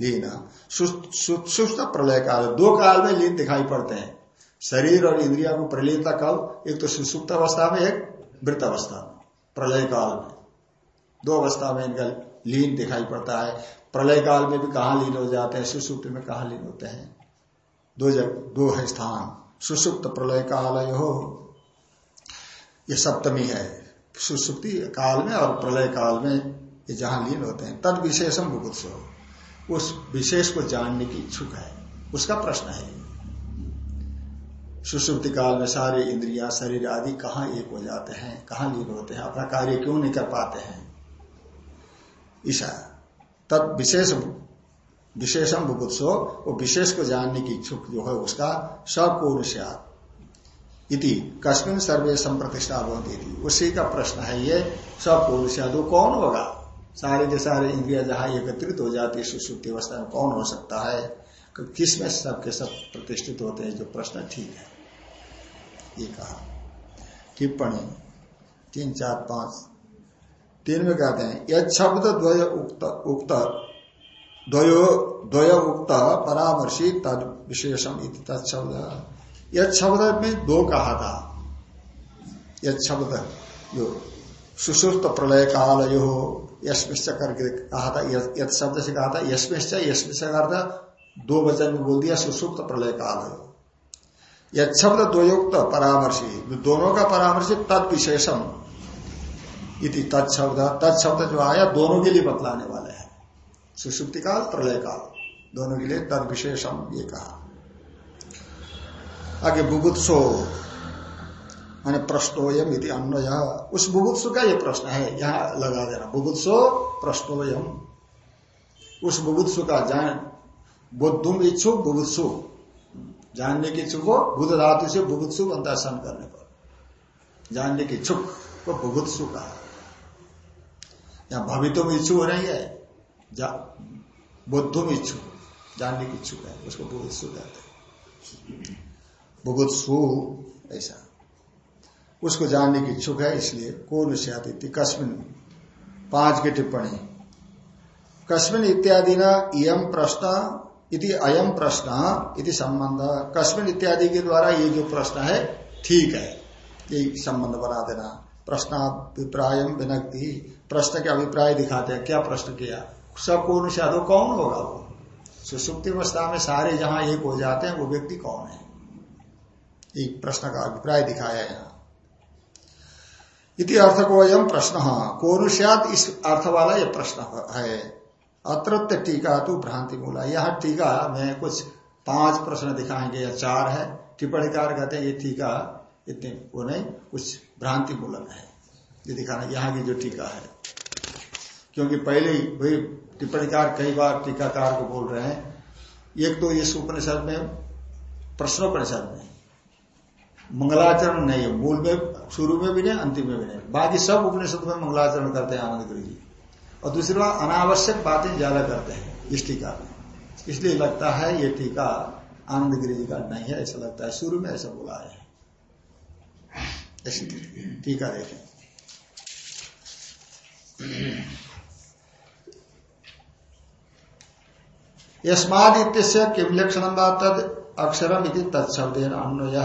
लीन। सुस्त प्रलय काल। दो काल में लीन दिखाई पड़ते हैं। शरीर और इंद्रिया को प्रलीनता कब एक तो सुसुप्त अवस्था में, एक वृत अवस्था में। प्रलय काल में। दो अवस्था में इनका लीन दिखाई पड़ता है। प्रलय काल में भी कहा लीन हो जाते हैं? सुसुप्त में कहा लीन होते हैं? दो जग, दो है स्थान। सुसुप्त प्रलय काल हो। ये सप्तमी है। सुसुप्ति काल में और प्रलय काल में ये जहाँ लीन होते हैं, तद विशेषम बुभुत्सव उस विशेष को जानने की इच्छुक है। उसका प्रश्न है। सुसुप्ति काल में सारे इंद्रिया, शरीर आदि कहाँ एक हो जाते हैं, कहाँ लीन होते हैं? अपना कार्य क्यों नहीं कर पाते हैं? ईशा, तद विशेष विशेषम बुभुत्सो वो विशेष को जानने की इच्छुक जो है उसका सपूर्ण इति कस्मिन सर्वे संप्रतिष्ठा भवती थी उसी का प्रश्न है ये सपूर्ण वो कौन होगा? सारे के सारे इंद्रिया जहाँ एकत्रित हो जाती है, सुसुप्ति अवस्था में कौन हो सकता है? किसमें सबके सब प्रतिष्ठित होते हैं, जो प्रश्न ठीक है। ये कहा। टिप्पणी, तीन, चार, पाँच। तीन में कहते हैं यह शब्द द्वय उक्त उक्त, द्वय उक्त परामर्शी तद विशेषम तत्शब्द। यह शब्द में दो कहा था। यह शब्द जो सुसुप्त प्रलय काल यो यशमिश्च करके कहा था यद शब्द से कहा था यशमिश्च यशमिश्च कहा था दो वचन में बोल दिया सुसुप्त प्रलय काल यह शब्द द्वयुक्त परामर्शी दोनों का परामर्शी तद विशेषम इति तत्शब्द तत्शब्द जो आया, दोनों के लिए बतलाने वाले हैं। सुसुप्ति काल प्रलय काल दोनों के लिए तद विशेषम, ये कहा। आगे बुभुत्सो माने प्रश्नोयम यदि अन्वय। उस बुभुत्सु का ये प्रश्न है, यहाँ लगा देना। बुभुत्सो प्रश्नोयम उस बुभुत्सु का जान, बुद्धुम इच्छुक बुभुत्सु जानने की इच्छुक हो, बुद्ध धातु से बुभुत्सु बनता सन करने पर। जानने की इच्छुक को बुभुत्सु कहा यहाँ भवितुम इच्छु हो रही है बुद्धुम इच्छु जानने की इच्छुक है, उसको बुभुत्सु कहते हैं। बुभुत्सु ऐसा। उसको जानने की इच्छुक है, इसलिए कौन से कस्मिन। पाँच की टिप्पणी। कस्मिन इत्यादि न इम प्रश्न इति अयम प्रश्न इति संबंध। कस्मिन इत्यादि के द्वारा ये जो प्रश्न है, ठीक है। ये संबंध बना देना। प्रश्नाभिप्राय विनक्ति प्रश्न के अभिप्राय दिखाते हैं। क्या प्रश्न किया? सब कौन साधु कौन होगा वो? सुसुप्ति अवस्था में सारे जहाँ एक हो जाते हैं, वो व्यक्ति कौन है? एक प्रश्न का अभिप्राय दिखाया यहाँ इति अर्थ को यम प्रश्न। कौन इस अर्थ वाला यह प्रश्न है। अत्रत्य टीका तो भ्रांति मूला यह टीका में कुछ पाँच प्रश्न दिखाएँगे या चार है। टिप्पणीकार कहते हैं, ये टीका इतने वो नहीं, कुछ भ्रांति मूलक है। ये दिखाना यहाँ की जो टीका है। क्योंकि पहले वही टिप्पणीकार कई बार टीकाकार को बोल रहे हैं। एक तो इस उपनिषद में, प्रश्नोपनिषद में। मंगलाचरण नहीं है मूल में, शुरू में भी नहीं, अंतिम में भी नहीं। बाकी सब उपनिषद में मंगलाचरण करते हैं, आनंद गुरु जी। और दूसरी बात, अनावश्यक बातें ज़्यादा करते हैं, इस टीका में। इसलिए लगता है ये टीका आनंद गिरी जी का नहीं है, ऐसा लगता है, शुरू में ऐसा बोला है। टीका देखें। यस्माद इत्यस्य किम लक्षण तद अक्षरम इति तत्शब्द अन्वय।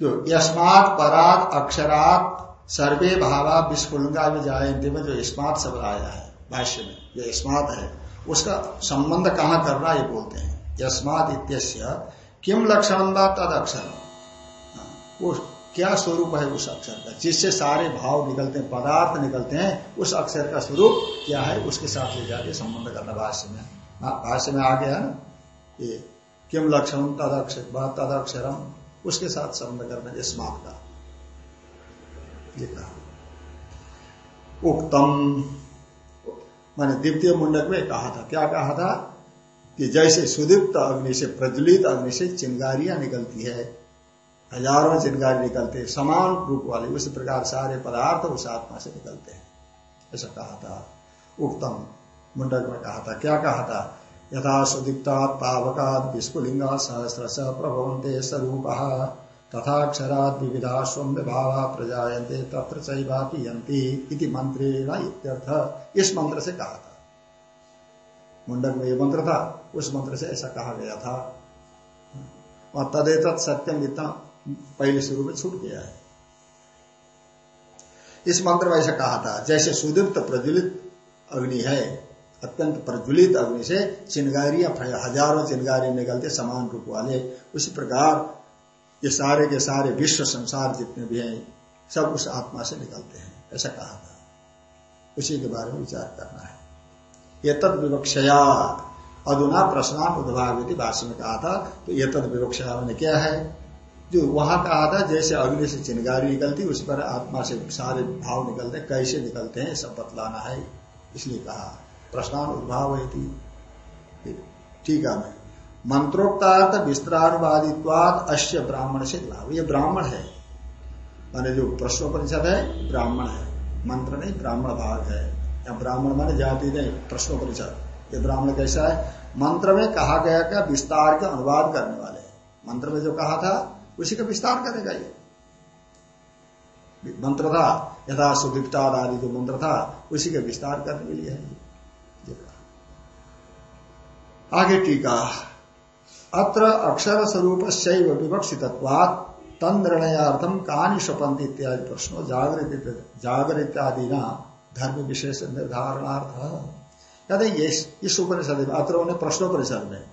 जो यस्मात परात अक्षरात सर्वे भावा विस्फुलिंगा में जायंती में जो स्मार्ट शब्द आया है, भाष्य में, जो स्मार्ट है, उसका संबंध कहाँ करना ये बोलते हैं। यस्मात इत्यस्य किम लक्षण तद अक्षर वो क्या स्वरूप है उस अक्षर का? जिससे सारे भाव निकलते हैं, पदार्थ निकलते हैं, उस अक्षर का स्वरूप क्या है? उसके साथ ले जाके संबंध करना भाष्य में। भाष्य में आ गया ना? ये किम लक्षण तद अक्षर तद अक्षरम? उसके साथ संबंध करना स्मार्ट का। ये कहा। उक्तम। मैंने द्वितीय मुंडक में कहा था। क्या कहा था? कि जैसे सुदीप्त अग्नि से प्रज्वलित अग्नि से चिंगारियाँ निकलती है, हज़ारों चिंगारी निकलते हैं, समान रूप वाले, उसी प्रकार सारे पदार्थ उस आत्मा से निकलते हैं। ऐसा कहा था। उक्तम। मुंडक में कहा था। क्या कहा था? यथा सुदीप्ता पावका विस्फुलिंगा सहस्र स प्रभवंते स्वरूप। तथाक्षरात विविधा सौम्य भावा प्रजायन्ते, तत्र चैवापीयंती इति मंत्रेण इत्यर्थ इस मंत्र से कहा था। मुंडक में ये मंत्र था, उस मंत्र से ऐसा कहा गया था। और तदेत सत्यम इतना पहले शुरू में छूट गया है। इस मंत्र में ऐसा कहा था, जैसे सुदीप्त प्रज्वलित अग्नि है अत्यंत प्रज्वलित अग्नि से चिंगारियाँ हज़ारों चिंगारी निकलते समान रूप वाले। उसी प्रकार ये सारे के सारे विश्व संसार जितने भी हैं, सब उस आत्मा से निकलते हैं, ऐसा कहा था। उसी के बारे में विचार करना है। ये तद विवक्षया अधुना प्रश्नान उद्भावित भाष्य में कहा था तो ये तद विवक्षया मैंने क्या है? जो वहाँ कहा था, जैसे अग्नि से चिंगारी निकलती, उस पर आत्मा से सारे भाव निकलते, कैसे निकलते हैं सब बतलाना है, इसलिए कहा। प्रश्नान उद्भाव ठीक है, मैं। मंत्रोक्तार्थ विस्तारुवादित्वाद अश्य ब्राह्मण से लाभ। ये ब्राह्मण है। माने जो प्रश्नोपनिषद है, ब्राह्मण है। मंत्र नहीं, ब्राह्मण भाग है। या ब्राह्मण माने जाति नहीं, प्रश्नोपनिषद। ये ब्राह्मण कैसा है? मंत्र में कहा गया का विस्तार का अनुवाद करने वाले। मंत्र में जो कहा था, उसी का विस्तार करेगा ये। मंत्र था, यथा सुदीप्ताद आदि जो मंत्र था, उसी का विस्तार करने के लिए है। आगे टीका। अत्र अक्षर स्वरूप शैव विवक्षित तन निर्णयार्थम इत्यादि प्रश्नों जागृत जागृत आदि न धर्म विशेष निर्धारणार्थ कहते इस उपनिषद में अत्र उन्हें प्रश्नोपनिषद में।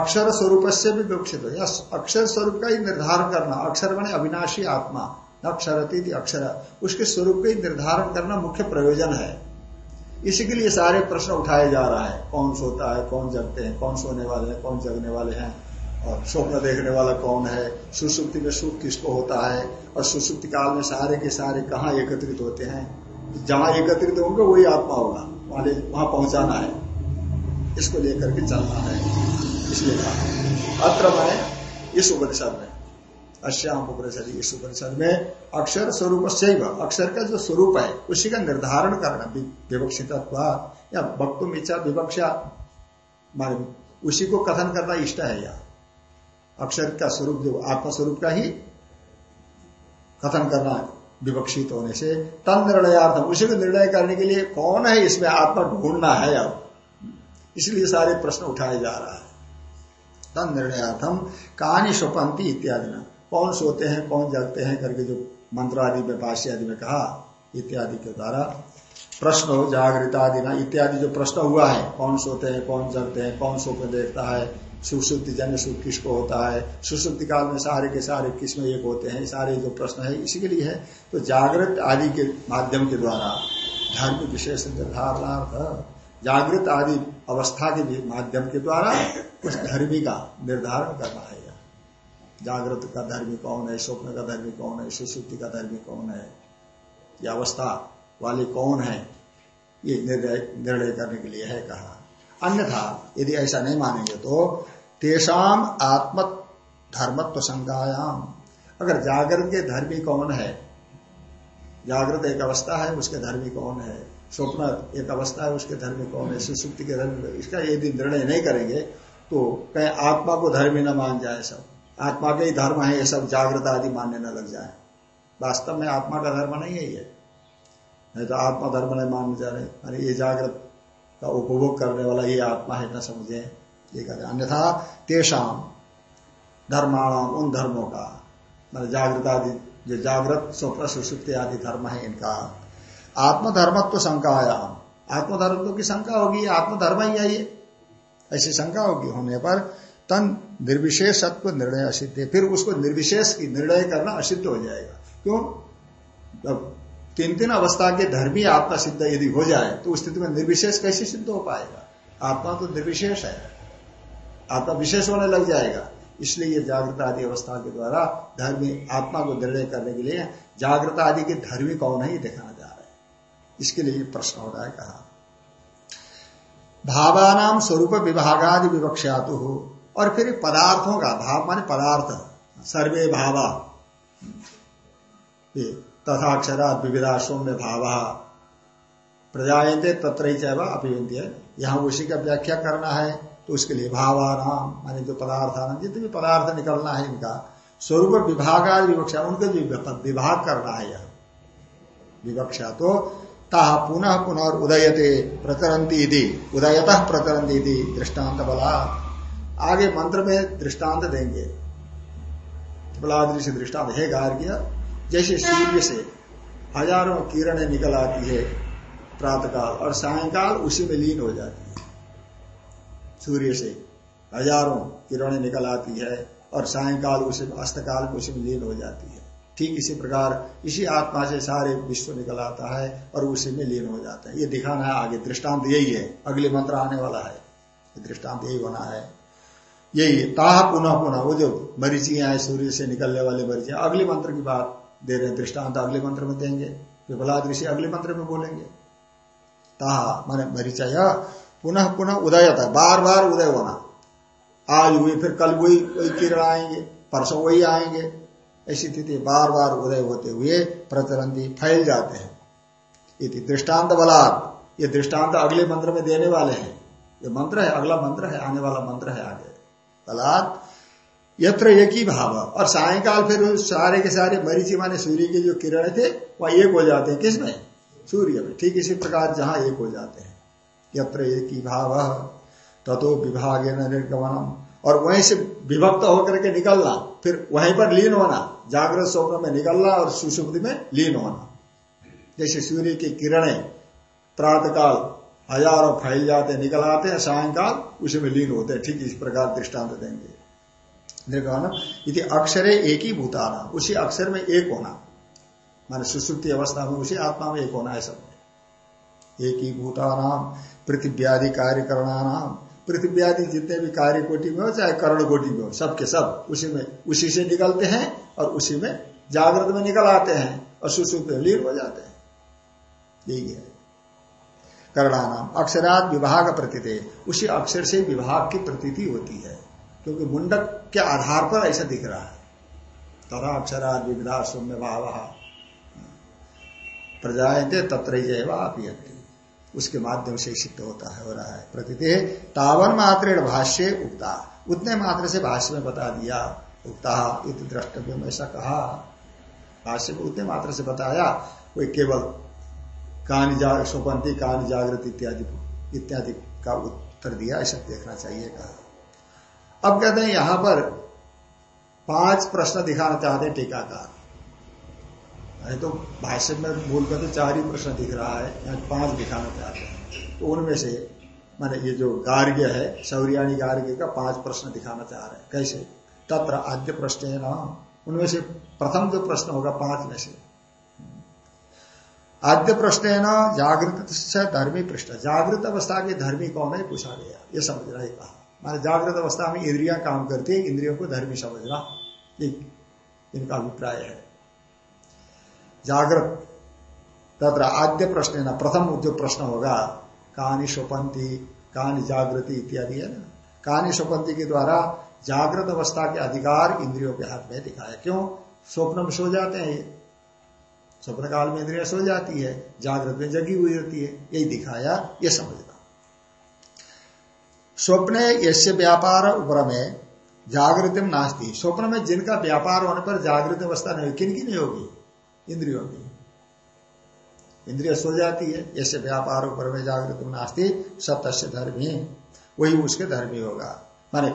अक्षर स्वरूप से भी विवक्षित। हो अक्षर स्वरूप का ही निर्धारण करना। अक्षर बने अविनाशी आत्मा। न अक्षर अक्षर। उसके स्वरूप का ही निर्धारण करना मुख्य प्रयोजन है। इसी के लिए सारे प्रश्न उठाए जा रहा है। कौन सोता है, कौन जगते हैं, कौन सोने वाले हैं, कौन जगने वाले हैं, और स्वप्न देखने वाला कौन है, सुसुप्ति में सुख किसको होता है, और सुसुप्ति काल में सारे के सारे कहाँ एकत्रित होते हैं? जहाँ एकत्रित होंगे, वही आत्मा होगा। वहाँ वहाँ पहुंचाना है। इसको लेकर के चलना है। इसलिए कहा। अत्र मैं इस उपनिषद में। अश्याम उपनिषद इस उपनिषद में अक्षर स्वरूप से अक्षर का जो स्वरूप है, उसी का निर्धारण करना विवक्षित या वक्तुम इच्छा विवक्षा उसी को कथन करना इष्ट है या। अक्षर का स्वरूप जो आत्मा स्वरूप का ही कथन करना विवक्षित होने से, तन निर्णयार्थम, उसी को निर्णय करने के लिए कौन है इसमें आत्मा ढूंढना है अब? इसलिए सारे प्रश्न उठाए जा रहा है। तन निर्णयार्थम कहानी स्वपंथी इत्यादि ना। कौन सोते हैं, कौन जगते हैं करके जो मंत्र आदि में, भाष्य आदि में कहा, इत्यादि के द्वारा प्रश्न हो, जागृत आदि ना, इत्यादि जो प्रश्न हुआ है, कौन सोते हैं, कौन जगते हैं, कौन सो के देखता है सुसुप्ति जन्य सुख किसको होता है सुसुप्ति काल में सारे के सारे किसमें एक होते हैं सारे जो प्रश्न है, इसी के लिए है। तो जागृत आदि के माध्यम के द्वारा, धर्म विशेष निर्धारणार्थ, जागृत आदि अवस्था के माध्यम के द्वारा उस धर्मी का निर्धारण करना है। जागृत का धर्मी कौन है? स्वप्न का धर्मी कौन है? सुश्रुति का धर्मी कौन है? ये अवस्था वाले कौन है? ये निर्णय करने के लिए है कहा। अन्यथा, यदि ऐसा नहीं मानेंगे तो तेषाम आत्म धर्मत्व संज्ञायाम। अगर जागृत के धर्मी कौन है? जागृत एक अवस्था है, उसके धर्मी कौन है? स्वप्न एक अवस्था है, उसके धर्मी कौन है? सुसुप्ति के धर्मी इसका यदि निर्णय नहीं करेंगे तो कहीं आत्मा को धर्मी न मान जाए सब। आत्मा का ही धर्म है, ये सब जागृत आदि मानने न लग जाए। वास्तव में आत्मा का धर्म नहीं है ये। नहीं तो आत्मा धर्म नहीं मानने जा रहे। अरे ये जागृत का उपभोग करने वाला ये आत्मा है, न समझे। ये कहते अन्यथा तेषाम धर्माणाम उन धर्मों का, मान जागृत आदि, जो जागृत, स्वप्न, सुसुप्ति आदि धर्म है इनका। आत्मधर्मत्व शंकायाम आत्मधर्म तो की शंका होगी, आत्मधर्म ही ये। ऐसी शंका होगी होने पर तन निर्विशेषत्व निर्णय असिद्ध है। फिर उसको निर्विशेष की निर्णय करना असिद्ध हो जाएगा। क्यों? अब तीन तीन अवस्था के धर्मी आत्मा सिद्ध यदि हो जाए तो उस स्थिति में निर्विशेष कैसे सिद्ध हो पाएगा? आत्मा तो निर्विशेष है। आत्मा विशेष होने लग जाएगा। इसलिए ये जागृत आदि अवस्था के द्वारा धर्मी आत्मा को निर्णय करने के लिए जागृत आदि के धर्मी कौन है, ये दिखाना जा रहा है। इसके लिए प्रश्न हो रहा है कहा। भावानाम स्वरूप विभागादि विवक्षातु हो और फिर पदार्थों का भाव, माने पदार्थ, सर्वे भावा। तथाक्षरा विविधा सौम्य भावा। प्रजायते तत्र ही चाहे अपिवंत्य यहाँ उसी का व्याख्या करना है तो उसके लिए भावानाम, माने जो पदार्थ जितने भी पदार्थ निकलना है इनका, स्वरूप विभागा विवक्षा, उनका विभाग करना है यह। विवक्षा तो ताह पुनः पुनः उदयते प्रचरती उदयत प्रचरती दृष्टांत बला आगे मंत्र में दृष्टांत देंगे। बलाद्री से दृष्टांत, है गार्ग्य, जैसे सूर्य से हज़ारों किरणें निकल आती है प्रातकाल और सायकाल उसी में लीन हो जाती है। सूर्य से हज़ारों किरणें निकल आती है और सायकाल उसी, अस्तकाल में उसी में लीन हो जाती है। ठीक इसी प्रकार इसी आत्मा से सारे विश्व निकल आता है और उसी में लीन हो जाता है। ये दिखाना है आगे, दृष्टांत यही है। अगले मंत्र आने वाला है। दृष्टांत यही होना है। यही ताह पुनः पुनः, वो जो मरीचियाँ है सूर्य से निकलने वाले मरीचियाँ अगले मंत्र की बात दे रहे हैं, दृष्टांत अगले मंत्र में देंगे विफलाद ऋषि अगले मंत्र में बोलेंगे। ताह, माने मरीचय पुनः पुनः उदय था बार बार उदय होना। आज हुई, फिर कल वही वही किरण आएँगे, परसों वही आएँगे। ऐसी स्थिति बार बार उदय होते हुए प्रचरंती फैल जाते हैं। इति दृष्टांत बलात्। ये दृष्टांत अगले मंत्र में देने वाले हैं। ये मंत्र है, अगला मंत्र है, आने वाला मंत्र है आगे। बलात् यत्र एक ही भाव। और सायकाल फिर सारे के सारे मरीची माने सूर्य के जो किरण थे, वह एक हो जाते हैं। किसमें सूर्य में। ठीक इसी प्रकार जहाँ एक हो जाते हैं। यत्र एक ही भाव तथो विभाग निर्गमनम। और वहीं से विभक्त होकर के निकलना, फिर वहीं पर लीन होना, जागृत स्वप्न में निकलना और सुषुप्ति में लीन होना। जैसे सूर्य की किरणें प्रातकाल हज़ारों फैल जाते हैं निकल आते हैं, सायंकाल उसी में लीन होते हैं। ठीक इस प्रकार दृष्टांत देंगे। यदि अक्षरे एक ही भूताना, उसी अक्षर में एक होना। माने सुश्रुति अवस्था में उसी आत्मा में एक होना है सब। एक ही भूतानाम, पृथ्व्यादि कार्य करणानाम पृथ्व्यादि जितने भी कार्य कोटि में हो, चाहे कर्ण कोटि में हो, सबके सब उसी में, उसी से निकलते हैं और उसी में जागृत में निकल आते हैं और में लीन हो जाते हैं। यही है। करणानाम अक्षरात विभाग प्रतीत। उसी अक्षर से विभाग की प्रतीति होती है, क्योंकि मुंडक के आधार पर ऐसा दिख रहा है। तथा अक्षरात विविधा सौम्य भाव। प्रजाएँगे तत्र उसके माध्यम से सिद्ध होता है, हो रहा है। प्रतीति तावन मात्र भाष्य उगता उतने मात्र से भाष्य में बता दिया उगता इत द्रष्टव्य में ऐसा कहा। भाष्य में उतने मात्र से बताया, कोई केवल कहानी जाग सुपंथी कहानी जागृत इत्यादि इत्यादि का उत्तर दिया, ऐसा देखना चाहिए कहा। अब कहते हैं यहाँ पर पाँच प्रश्न दिखाना चाहते हैं टीकाकार। नहीं तो भाष्य में भूल कर तो चार ही प्रश्न दिख रहा है, यहाँ पाँच दिखाना चाहते हैं। तो उनमें से, माने ये जो गार्ग्य है सौरियाणी गार्ग्य का पाँच प्रश्न दिखाना चाह रहे हैं। कैसे? तत्र आद्य प्रश्न है ना? उनमें से प्रथम जो प्रश्न होगा पाँच में से। आद्य प्रश्न है ना, जागृत धर्मी पृष्ठ। जागृत अवस्था के धर्मी कौन है पूछा गया। ये समझना ही कहा। माने जागृत अवस्था में इंद्रिया काम करती है, इंद्रियों को धर्मी समझना। इनका अभिप्राय है। जागृत। तथा आद्य प्रश्न है ना, प्रथम जो प्रश्न होगा कहानी शोपंती कहानी जागृति इत्यादि है ना। कहानी शोपंती के द्वारा जागृत अवस्था के अधिकार इंद्रियों के हाथ में दिखाया। क्यों? स्वप्न में सो जाते हैं स्वप्न काल में इंद्रिया सो जाती है, जागृत में जगी हुई रहती है, यही दिखाया ये समझना। स्वप्न यश्य व्यापार उपर में जागृत नास्ती। स्वप्न में जिनका व्यापार होने पर जागृत अवस्था नहीं किन की नहीं होगी? इंद्रियों की। इंद्रिय सो जाती है ऐसे व्यापार ऊपर में जागृत नास्ती सत्य धर्मी। वही उसके धर्मी होगा। माने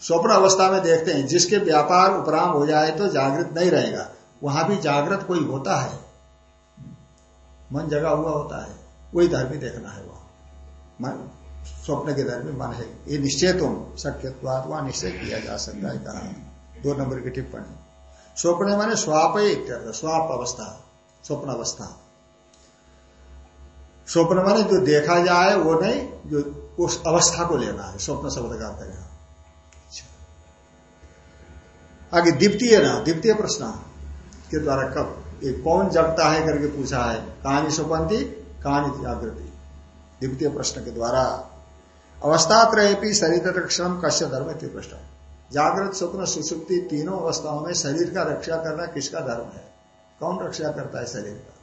स्वप्न अवस्था में देखते हैं, जिसके व्यापार उपराम हो जाए तो जागृत नहीं रहेगा। वहाँ भी जागृत कोई होता है, मन जगा हुआ होता है, वही धर्मी देखना है वहाँ। स्वप्न के धर्मी मन है। ये निश्चय तुम शक्यवाद वहाँ निश्चय किया जा सकता है, कहा। दो नंबर की टिप्पणी। स्वप्न माने स्वाप स्वाप अवस्था, स्वप्न अवस्था। स्वप्न माने जो देखा जाए, वो नहीं, जो उस अवस्था को लेना है, स्वप्न शब्द का अर्थ आगे द्वितीय ना, द्वितीय प्रश्न। के द्वारा कब? ये कौन जगता है करके पूछा है? कहानी सुपंथी, कहानी जागृति। द्वितीय प्रश्न के द्वारा। अवस्था त्रयपी शरीर रक्षण कश्य धर्म प्रश्न। जागृत स्वप्न सुसुप्ति तीनों अवस्थाओं में शरीर का रक्षा करना किसका धर्म है? कौन रक्षा करता है शरीर का?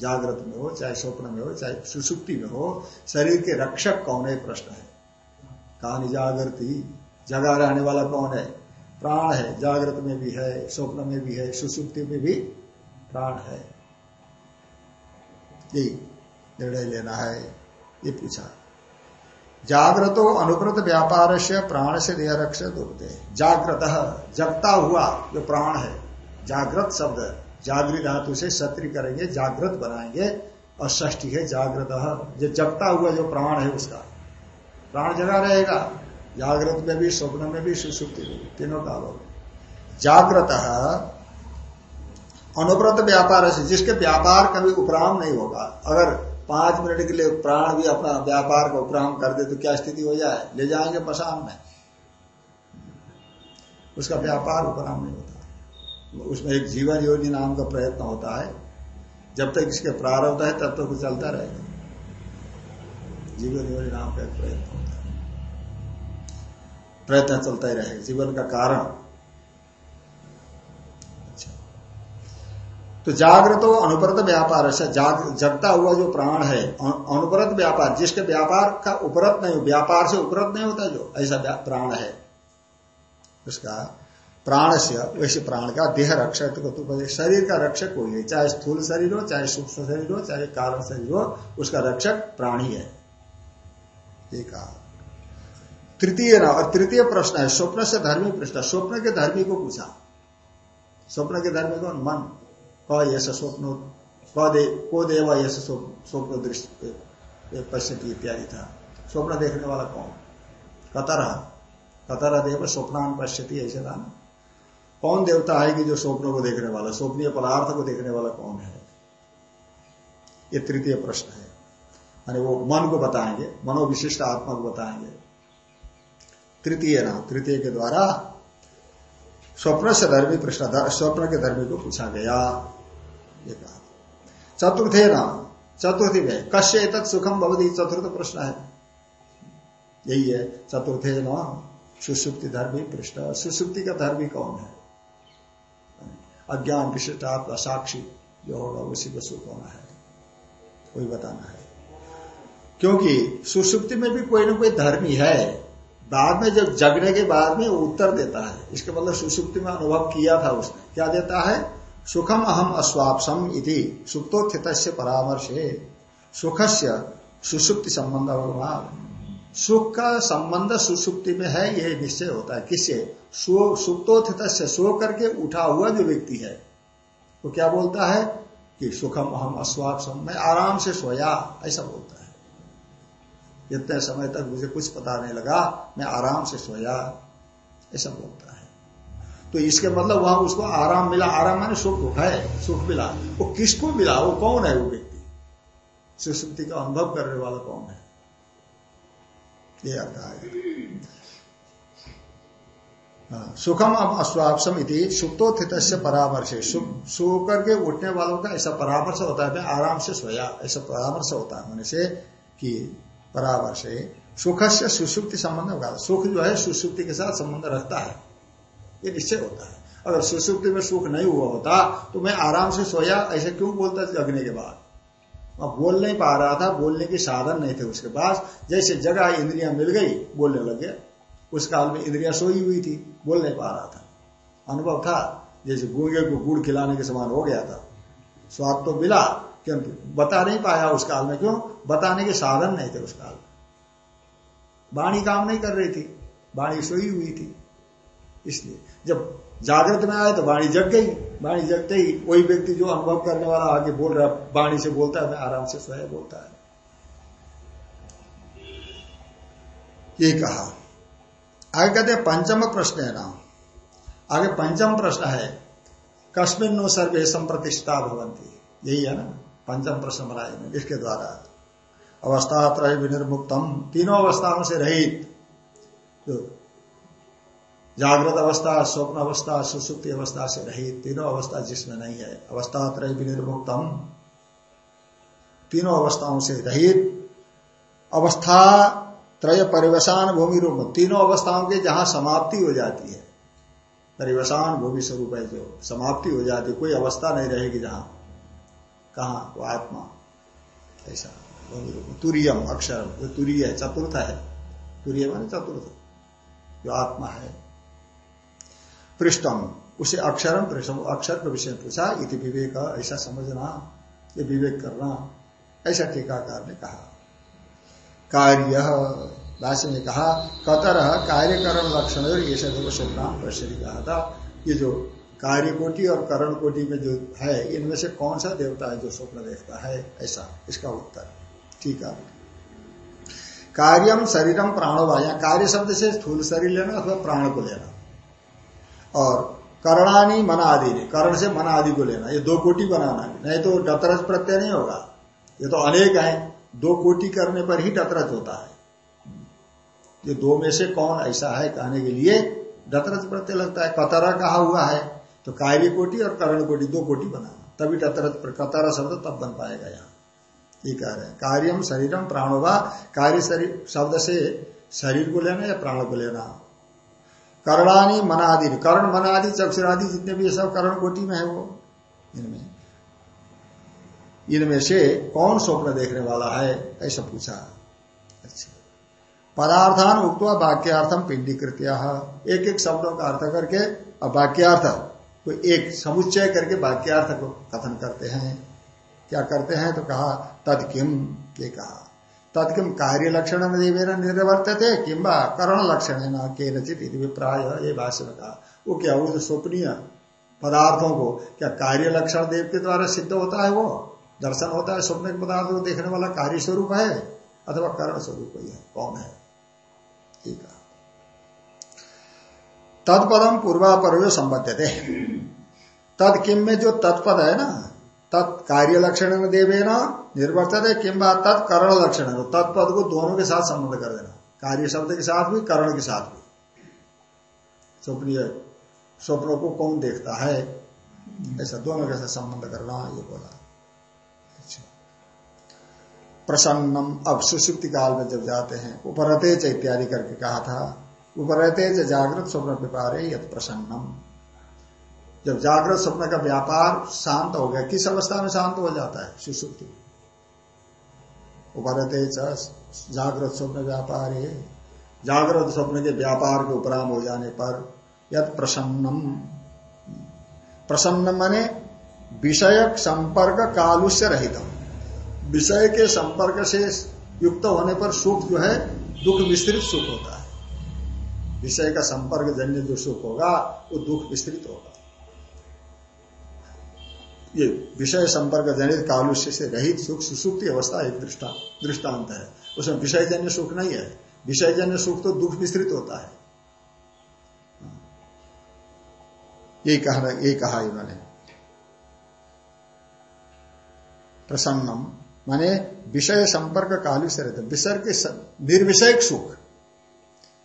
जागृत में हो, चाहे स्वप्न में हो, चाहे सुसुप्ति में हो, शरीर के रक्षक कौन है? प्रश्न है। कहानी जागृति। जगा रहने वाला कौन है? प्राण है, जागृत में भी है, स्वप्न में भी है, सुसुप्ति में भी प्राण है। यही निर्णय लेना है, ये पूछा। जागृतो अनुव्रत व्यापार से प्राण से देह रक्ष दुर्दे जागृत, जगता हुआ जो प्राण है, जागृत शब्द, जागृत धातु से सत्री करेंगे, जागृत बनाएँगे, और ष्ठी है जागृत, जो जगता हुआ जो प्राण है उसका। प्राण जगा रहेगा। जागृत में भी, स्वप्न में भी सुसुप्ति में भी तीनों का में जागृत अनुव्रत व्यापार से, जिसके व्यापार कभी उपराम नहीं होगा, अगर पाँच मिनट के लिए प्राण भी अपना व्यापार का उपराम कर दे तो क्या स्थिति हो जाए? ले जाएँगे पशान में। उसका व्यापार उपराम नहीं होता। उसमें एक जीवन योगी नाम का प्रयत्न होता है। जब तक इसके प्रारब्ध है, तब तक वो चलता रहेगा। जीवन योगी नाम का एक प्रयत्न प्रयत्न चलता ही रहे, जीवन का कारण। अच्छा। तो जागृत हो अनुपरत व्यापार जाग, जगता हुआ जो प्राण है अनुपरत व्यापार, जिसके व्यापार का उपरत नहीं, व्यापार से उपरत नहीं होता जो, ऐसा प्राण है। उसका प्राण से वैसे प्राण का देह रक्षक तो शरीर का रक्षक कोई है चाहे स्थूल शरीर हो, चाहे सूक्ष्म शरीर हो, चाहे कारण शरीर हो, उसका रक्षक प्राण ही। है एक कहा। तृतीय ना, और तृतीय प्रश्न है, स्वप्न से धर्मी प्रश्न स्वप्न के धर्मी को पूछा। स्वप्न के धर्मी कौन? मन। क यश स्वप्न क दे, को देव यश स्वप्न दृष्टि पश्यती इत्यादि था। स्वप्न देखने वाला कौन? कतर। कतर देव स्वप्नान पश्यती ऐसे था ना कौन देवता है कि जो स्वप्न को देखने वाला, स्वप्नीय पदार्थ को देखने वाला कौन है? ये तृतीय प्रश्न है। यानी वो मन को बताएँगे, मनोविशिष्ट आत्मा को बताएँगे। तृतीय ना तृतीय के द्वारा स्वप्न से धर्मी प्रश्न स्वप्न के धर्मी को पूछा गया। ये कहा चतुर्थे ना चतुर्थी में कश्य सुखम भवती, चतुर्थ प्रश्न है। यही है, चतुर्थे न सुसुप्ति धर्मी प्रश्न। सुसुप्ति का धर्मी कौन है? अज्ञान विशिष्ट आपका साक्षी जो होगा, उसी को सुख होना है। कोई बताना है। क्योंकि सुसुप्ति में भी कोई ना कोई धर्मी है। बाद में जब जगने के बाद में उत्तर देता है। इसके मतलब सुसुप्ति में अनुभव किया था उसने। क्या देता है? सुखम अहम अस्वापसम इति सुप्तोत्थित परामर्श। है सुख से सुसुप्ति संबंध सुख का संबंध सुसुप्ति में है यह निश्चय होता है। किससे? सुप्तोत्थित से सो करके उठा हुआ जो व्यक्ति है। वो क्या बोलता है? कि सुखम अहम अस्वापसम, मैं आराम से सोया, ऐसा बोलता है। इतने समय तक मुझे कुछ पता नहीं लगा मैं आराम से सोया। ऐसा बोलता है। तो इसके मतलब वहाँ उसको आराम मिला। आराम माने सुख है सुख मिला। वो किसको मिला? वो कौन है वो व्यक्ति? सुसुप्ति का अनुभव करने वाला कौन है? ये अर्थ आएगा हाँ, सुखम अब अश्वापसम इति। सुप्तोत्थित परामर्श। सो करके उठने वालों का ऐसा परामर्श होता है आराम से सोया। ऐसा परामर्श होता है। होने से कि परामर्श। सुख से सुसुप्ति संबंध होगा। सुख जो है, सुसुप्ति के साथ संबंध रखता है। ये निश्चय होता है। अगर सुसुप्ति में सुख नहीं हुआ होता तो मैं आराम से सोया, ऐसे क्यों बोलता जगने के बाद? मैं बोल नहीं पा रहा था, बोलने की साधन नहीं थे उसके पास। जैसे जगह इंद्रिया मिल गई, बोलने लगे उस काल में इंद्रिया सोई हुई थी, बोल नहीं पा रहा था। अनुभव था, जैसे गूँगे को गुड़ खिलाने के समान हो गया था। स्वाद तो मिला किंतु बता नहीं पाया उस काल में, क्यों? बताने के साधन नहीं थे उस काल में। वाणी काम नहीं कर रही थी, वाणी सोई हुई थी। इसलिए जब जागृत में आए तो वाणी जग गई। वाणी जगते ही वही व्यक्ति जो अनुभव करने वाला आगे बोल रहा है वाणी से बोलता है मैं आराम से स्वयं बोलता है। ये कहा। आगे कहते पंचम प्रश्न है ना आगे पंचम प्रश्न है, कस्मिन नो सर्वे संप्रतिष्ठा भवंती यही है ना? पंचम प्रश्न बनाए इसके द्वारा। अवस्था त्रय विनिर्मुक्तम, तीनों अवस्थाओं से रहित। जो जागृत अवस्था, स्वप्न अवस्था, सुसुप्ति अवस्था से रहित तीनों अवस्था जिसमें नहीं है। अवस्था त्रय विनिर्मुक्तम, तीनों अवस्थाओं से रहित। अवस्था त्रय परिवसान भूमि रूप, तीनों अवस्थाओं के जहाँ समाप्ति हो जाती है। परिवसान भूमि स्वरूप है जो, समाप्ति हो जाती कोई अवस्था नहीं रहेगी जहाँ। कहा, वो आत्मा। ऐसा। तुरियम अक्षर जो तुरीय है, चतुर्थ है। तुरीय माने चतुर्थ। जो आत्मा है। पृष्ठम, उसे अक्षरम पृष्ठम, अक्षर के विषय पूछा, इति विवेक, ऐसा समझना, ये विवेक करना, ऐसा टीकाकार ने कहा। कार्य, भाष्य में कहा, कतर, कार्यकरण लक्षण, ये सब स्वप्न प्रश्न कहा था। ये जो कार्य कोटि और करण कोटि में जो है, इनमें से कौन सा देवता है जो स्वप्न देखता है? ऐसा, इसका उत्तर। ठीक है? कार्यम शरीरम प्राणवा या कार्य शब्द से स्थूल शरीर लेना अथवा प्राण को लेना। और करणानी मन आदि करण से मन आदि को लेना। ये दो कोटि बनाना नहीं तो डतरज प्रत्यय नहीं होगा। ये तो अनेक है। दो कोटि करने पर ही डतरज होता है। ये दो में से कौन ऐसा है कहने के लिए डतरज प्रत्यय लगता है। कतरा कहा हुआ है। तो कार्य कोटि और करण कोटि दो कोटि बनाना तभी डतरज कतरा शब्द तब बन पाएगा यहाँ। ये कह रहे हैं, कार्यम शरीरम प्राणोवा कार्य शरीर, शब्द से शरीर को लेना या प्राण को लेना? करणानी मनादि, कर्ण मनादि, चक्षुरादि जितने भी सब कर्ण कोटि में है वो, इनमें। इनमें से कौन स्वप्न देखने वाला है? ऐसा पूछा। अच्छा। पदार्थान उक्त वाक्यार्थम पिंडी कृत्या एक एक शब्दों का अर्थ करके अब वाक्यार्थ। कोई एक समुच्चय करके वाक्यार्थ को कथन करते हैं। क्या करते हैं? तो कहा तत्किम ये कहा तत्किम कार्य लक्षण देवेन निर्वर्तते किम्बा करण लक्षण न के नचित प्राय ये भाष्य में कहा। वो क्या, वो जो स्वप्नीय पदार्थों को, क्या कार्य लक्षण देव के द्वारा सिद्ध होता है वो? दर्शन होता है स्वप्न के पदार्थ को देखने वाला कार्य स्वरूप है? अथवा करण स्वरूप है कौन है? ठीक है तत्पदम पूर्वापर संबद्ध थे तत्किम में जो तत्पद है ना तत्कार्य लक्षण में देवे न निर्वर्तन है किम्बा तत्करण लक्षण तत्पद को दोनों के साथ संबंध कर देना। कार्य शब्द के साथ भी, करण के साथ भी। स्वप्नीय स्वप्नों को कौन देखता है? ऐसा दोनों के साथ संबंध करना, ये बोला। अच्छा। प्रसन्नम, अब सुसुप्ति काल में जब जाते हैं, उपरते इत्यादि करके कहा था उपरते जागृत स्वप्न व्यापार है यद प्रसन्नम। जब जागृत स्वप्न का व्यापार शांत हो गया, किस अवस्था में शांत हो जाता है? सुसुप्ति उपरते जागृत स्वप्न व्यापार है। जागृत स्वप्न के व्यापार के उपराम हो जाने पर यद प्रसन्नम। प्रसन्न मने विषय संपर्क कालुष्य रहित विषय के संपर्क से युक्त होने पर सुख जो है, दुख मिश्रित सुख होता है। विषय का संपर्क जन्य जो सुख होगा, वो दुख विस्तृत होगा। ये विषय संपर्क जनित कालुष्य से रहित सुख सुसुप्ति अवस्था एक दृष्टा, दृष्टांत है। उसमें विषय जन्य सुख नहीं है। विषय जन्य सुख तो दुख विस्तृत होता है। ये कहा ये कहा इन्होंने। प्रसन्नम, माने विषय संपर्क कालुष्य रहते विषय के निर्विषय सुख।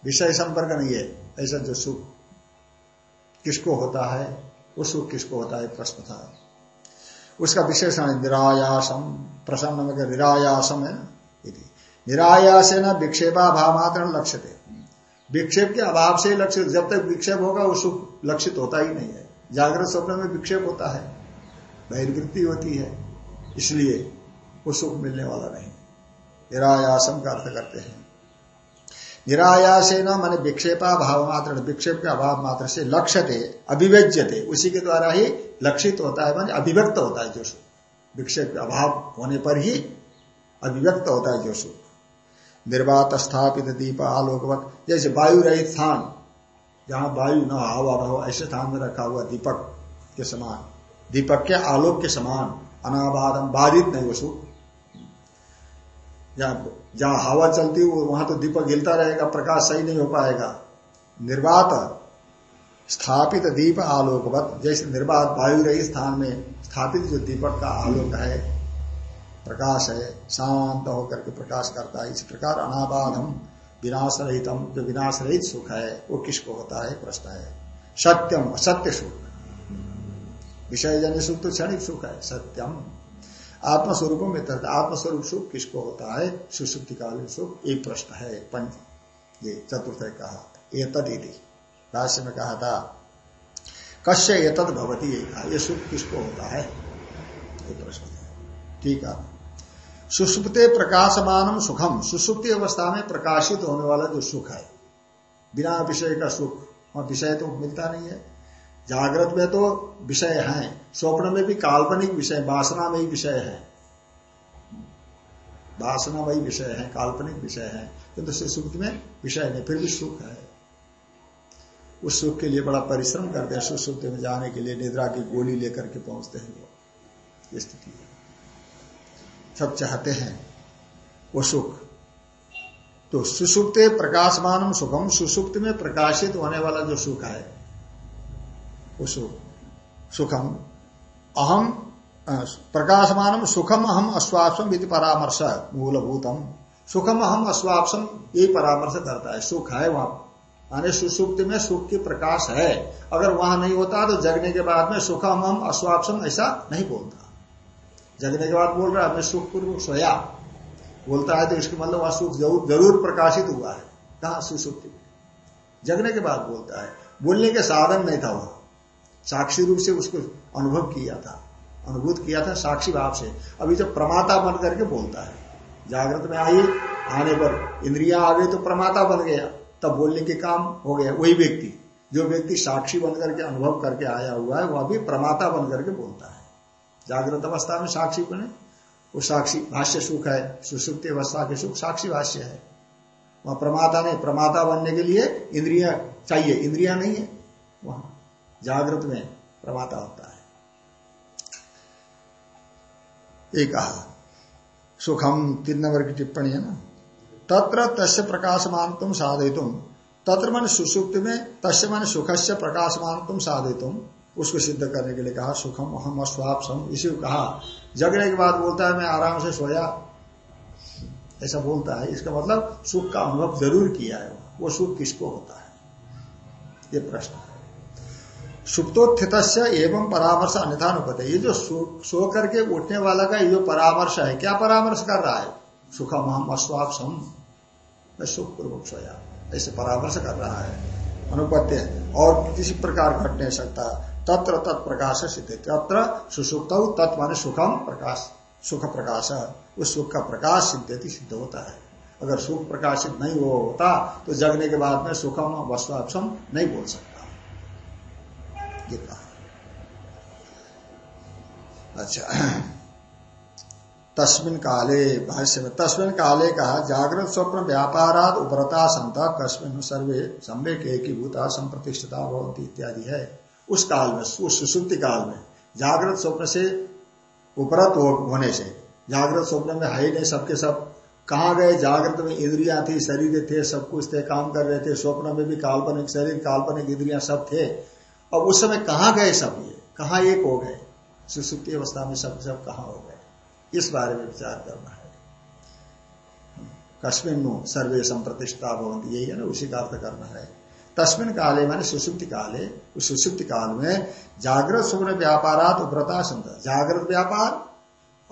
विषय संपर्क नहीं है, ऐसा जो सुख किसको होता है, वो सुख किसको होता है, प्रश्न था। उसका विशेषण निरायासम, प्रसन्न में निरायासम है ना निरायास न विक्षेपा भाव मात्र लक्ष्य थे विक्षेप के अभाव से ही लक्षित, जब तक विक्षेप होगा, वो सुख लक्षित होता ही नहीं है। जागृत स्वप्न में विक्षेप होता है, बहिर्वृत्ति होती है, इसलिए वो सुख मिलने वाला नहीं। निरायासम का अर्थ करते हैं। निरायास न मान विक्षेपा भाव मात्र विक्षेप के अभाव मात्र से लक्ष्य थे अभिव्यज्य थे उसी के द्वारा ही लक्षित होता है, मान अभिव्यक्त होता है जो सुख विक्षेप के अभाव होने पर ही अभिव्यक्त होता है जो सुख निर्वात स्थापित दीप आलोकवत, जैसे वायु रहित स्थान, जहाँ वायु न हवा न हो, ऐसे स्थान में रखा हुआ दीपक के समान। दीपक के आलोक के समान अनाबादम बाधित नहीं वो सुख जहाँ हवा चलती हो वहाँ तो दीपक हिलता रहेगा, प्रकाश सही नहीं हो पाएगा। निर्वात स्थापित दीप आलोकवत, जैसे निर्वात वायु रही स्थान में स्थापित जो दीपक का आलोक है, प्रकाश है, शांत होकर के प्रकाश करता है। इस प्रकार अनाबाद हम विनाश रहितम जो विनाश रहित सुख है, वो किसको होता है? प्रश्न है। सत्यम, असत्य सुख। विषय जन्य सुख तो क्षणिक सुख है। सत्यम आत्मस्वरूप में तरत आत्मस्वरूप सुख किसको होता है? सुसुप्ति कालीन सुख एक प्रश्न है पंच ये चतुर्थ कहा। एतद यदि भाष्य में कहा था कश्य एतद भवती ये सुख किसको होता है? ये प्रश्न ठीक है। सुसुप्ते प्रकाशमानम सुखम सुसुप्ति अवस्था में प्रकाशित होने वाला जो सुख है, बिना विषय का सुख और विषय तो मिलता नहीं है। जागृत में तो विषय है, स्वप्न में भी काल्पनिक विषय, वासना में ही विषय है। वासना वही विषय है, काल्पनिक विषय है किंतु तो सुख में विषय नहीं, फिर भी सुख है। उस सुख के लिए बड़ा परिश्रम करते हैं सुसुप्त में जाने के लिए निद्रा की गोली लेकर के पहुँचते हैं वो स्थिति सब चाहते हैं, वो सुख। तो सुसुप्त प्रकाशमान सुखम, सुसुप्त में प्रकाशित होने वाला जो सुख है सुखम। अहम प्रकाशमान सुखम अहम अश्वापसम यदि परामर्श मूलभूतम सुखम अहम अश्वापसम यही परामर्श करता है, सुख है वहाँ। माने सुसुप्ति में सुख की प्रकाश है। अगर वहाँ नहीं होता तो जगने के बाद में सुखम हम अश्वापसम ऐसा नहीं बोलता। जगने के बाद बोल रहा है, मैं सुख पूर्वक सोया। बोलता है तो इसके मतलब वहाँ सुख ज़रूर ज़रूर प्रकाशित हुआ है। कहा सुसुप्ति जगने के बाद बोलता है। बोलने के साधन नहीं था वहाँ। साक्षी रूप से उसको अनुभव किया था, अनुभूत किया था साक्षी भाव से। अभी जब प्रमाता बन करके बोलता है। जागृत में आई आने पर इंद्रिया आ गई तो प्रमाता बन गया, तब बोलने के काम हो गया। वही व्यक्ति, जो व्यक्ति साक्षी बन करके अनुभव करके आया हुआ है, वह भी प्रमाता बन करके बोलता है। जागृत अवस्था में साक्षी बने, वो साक्षी भाष्य सुख है, सुसुप्ति अवस्था के सुख साक्षी भाष्य है। वह प्रमाता नहीं, प्रमाता बनने के लिए इंद्रिया चाहिए, इंद्रिया नहीं है वहाँ। जागृत में प्रमाता होता है। एक कहा सुखम तीन नंबर की टिप्पणी है ना? तत्र तस्य प्रकाशमान तुम साधे तुम तत्र मन सुसुप्त में, तस्य मन सुख से प्रकाशमान तुम साधे तुम उसको सिद्ध करने के लिए कहा, सुखम अहम अस्वाप सम इसी को कहा, जगने के बाद बोलता है, मैं आराम से सोया। ऐसा बोलता है। इसका मतलब सुख का अनुभव ज़रूर किया है। वो सुख किसको होता है? ये प्रश्न सुप्तोत्थित एवं परामर्श अन्यथा अनुपत ये जो सो करके उठने वाला का ये जो परामर्श है, क्या परामर्श कर रहा है? सुखम हम अश्वाप सम मैं सुख पूर्वक सोया। ऐसे परामर्श कर रहा है। अनुपत्य और किसी प्रकार घट नहीं सकता। तत्र तत्प्रकाश सिद्ध। तत्र सुसुप्त तत्माने सुखम प्रकाश, सुख प्रकाश। उस सुख का प्रकाश सिद्ध सिद्ध होता है। अगर सुख प्रकाशित नहीं हो होता तो जगने के बाद में सुखम वस्वापसम नहीं बोल सकता। ये कहा अच्छा। तस्मिन काले, भाष्य में, तस्मिन काले कहा, जागृत स्वप्न व्यापाराद उपरता संत कस्मिन सर्वे सम्यक एकीभूता संप्रतिष्ठता भवंती इत्यादि है। उस काल में, उस सुसुप्ति काल में, जागृत स्वप्न से उपरत होने से, जागृत स्वप्न में है ही नहीं सबके सब। कहा गए? जागृत में इंद्रिया थी, शरीर थे, सब कुछ थे, काम कर रहे थे, स्वप्न में भी काल्पनिक शरीर, काल्पनिक इंद्रिया सब थे। अब उस समय कहा गए सब ये? कहा एक हो गए? सुसुप्ति अवस्था में सब सब कहा हो गए? इस बारे में विचार करना है। कस्मिन सर्वे संप्रतिष्ठा भवंती यही है ना, उसी का अर्थ करना है। तस्मिन काले माने सुसुप्ति काले। उस सुसुप्ति काल में जागृत स्वप्न व्यापारात उभ्रता सुनता जागृत व्यापार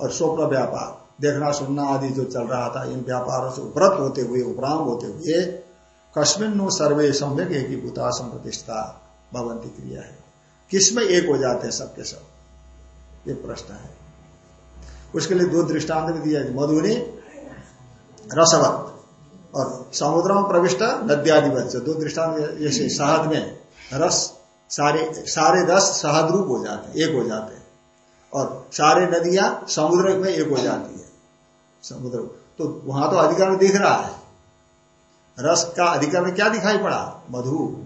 और स्वप्न व्यापार। देखना सुनना आदि जो चल रहा था, इन व्यापारों से उपरत होते हुए उपराम होते हुए कश्मीर नो सर्वे सम्यक एक ही भूता संप्रतिष्ठा। भवंती क्रिया है। किसमें एक हो जाते हैं सबके सब? ये प्रश्न है। उसके लिए दो दृष्टांत भी दिया मधुनी, रसवत और समुद्र में प्रविष्ट नद्यादि बच्चे दो दृष्टांत जैसे शहद में रस, सारे सारे रस शहद रूप हो जाते हैं, एक हो जाते हैं। और सारे नदियाँ समुद्र में एक हो जाती है। समुद्र तो वहाँ तो अधिकरण दिख रहा है। रस का अधिकरण क्या दिखाई पड़ा? मधु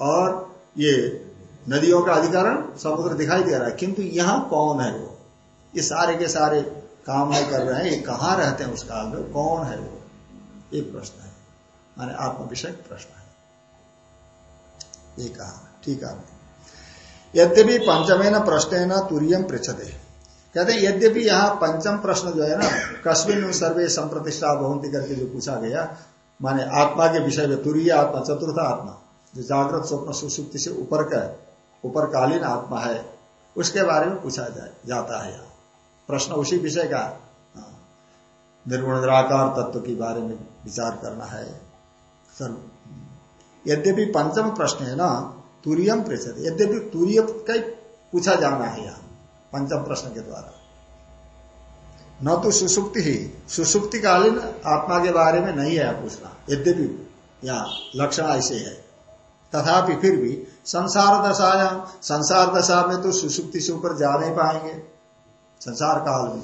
और ये नदियों का अधिकरण समुद्र दिखाई दे रहा है, किंतु यहाँ कौन है वो? ये सारे के सारे काम नहीं कर रहे हैं, ये कहाँ रहते हैं उस काल में कौन है वो? ये प्रश्न है। माने आत्म विषय प्रश्न है। ये कहा? ठीक है। यद्यपि पंचमे न प्रश्न न तुरियम पृछते कहते यद्यपि यहाँ पंचम प्रश्न जो है ना, कस्मिन सर्वे संप्रतिष्ठा बहुंती करके जो पूछा गया, माने आत्मा के विषय में तुरीय आत्मा, चतुर्थ आत्मा। जो जागृत स्वप्न सुसुप्ति से ऊपर का ऊपरकालीन आत्मा है उसके बारे में पूछा जाए जाता है यहाँ। प्रश्न उसी विषय का हाँ, निर्गुण निराकार तत्व के बारे में विचार करना है। सर यद्यपि पंचम प्रश्न है ना तुरियम पृछत यद्यपि तुरीय का पूछा जाना है यहाँ पंचम प्रश्न के द्वारा। न तो सुसुप्ति ही सुसुप्तिकालीन आत्मा के बारे में नहीं है पूछना यद्यपि यहाँ लक्षण ऐसे है। तथापि फिर भी संसार दशा संसार दशा में तो सुसुप्ति से ऊपर जा नहीं पाएँगे। संसार काल में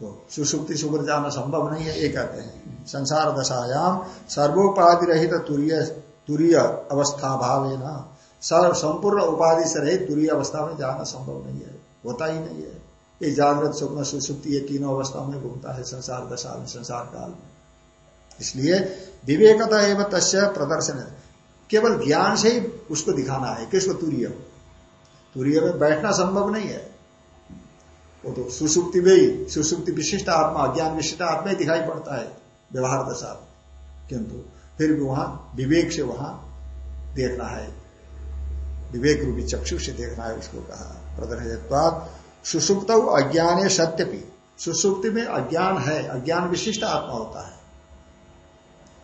तो सुसुप्ति से ऊपर जाना संभव नहीं है, ये कहते हैं। संसार दशायाम सर्वोपाधि रहित तुरीय तुरीय अवस्था भाव है ना। सर्व संपूर्ण उपाधि से रहित तुरीय अवस्था में जाना संभव नहीं है, होता ही नहीं है। ये जागृत, स्वप्न, सुसुप्ति, ये तीनों अवस्थाओं में घूमता है संसार दशा में, संसार काल में। इसलिए विवेकता एवं तस्य प्रदर्शन है। केवल ज्ञान से ही उसको दिखाना है किसको तुरीय तुरीय में बैठना संभव नहीं है। वो तो सुसुप्ति में ही, सुसुप्ति विशिष्ट आत्मा ज्ञान विशिष्ट आत्मा ही दिखाई पड़ता है, व्यवहार दशा किंतु फिर भी वहाँ विवेक से वहाँ देखना है। विवेक रूपी चक्षु से देखना है उसको कहा। प्रदर्शन सुसुप्त अज्ञान सत्यपि। सुसुप्ति में अज्ञान है, अज्ञान विशिष्ट आत्मा होता है।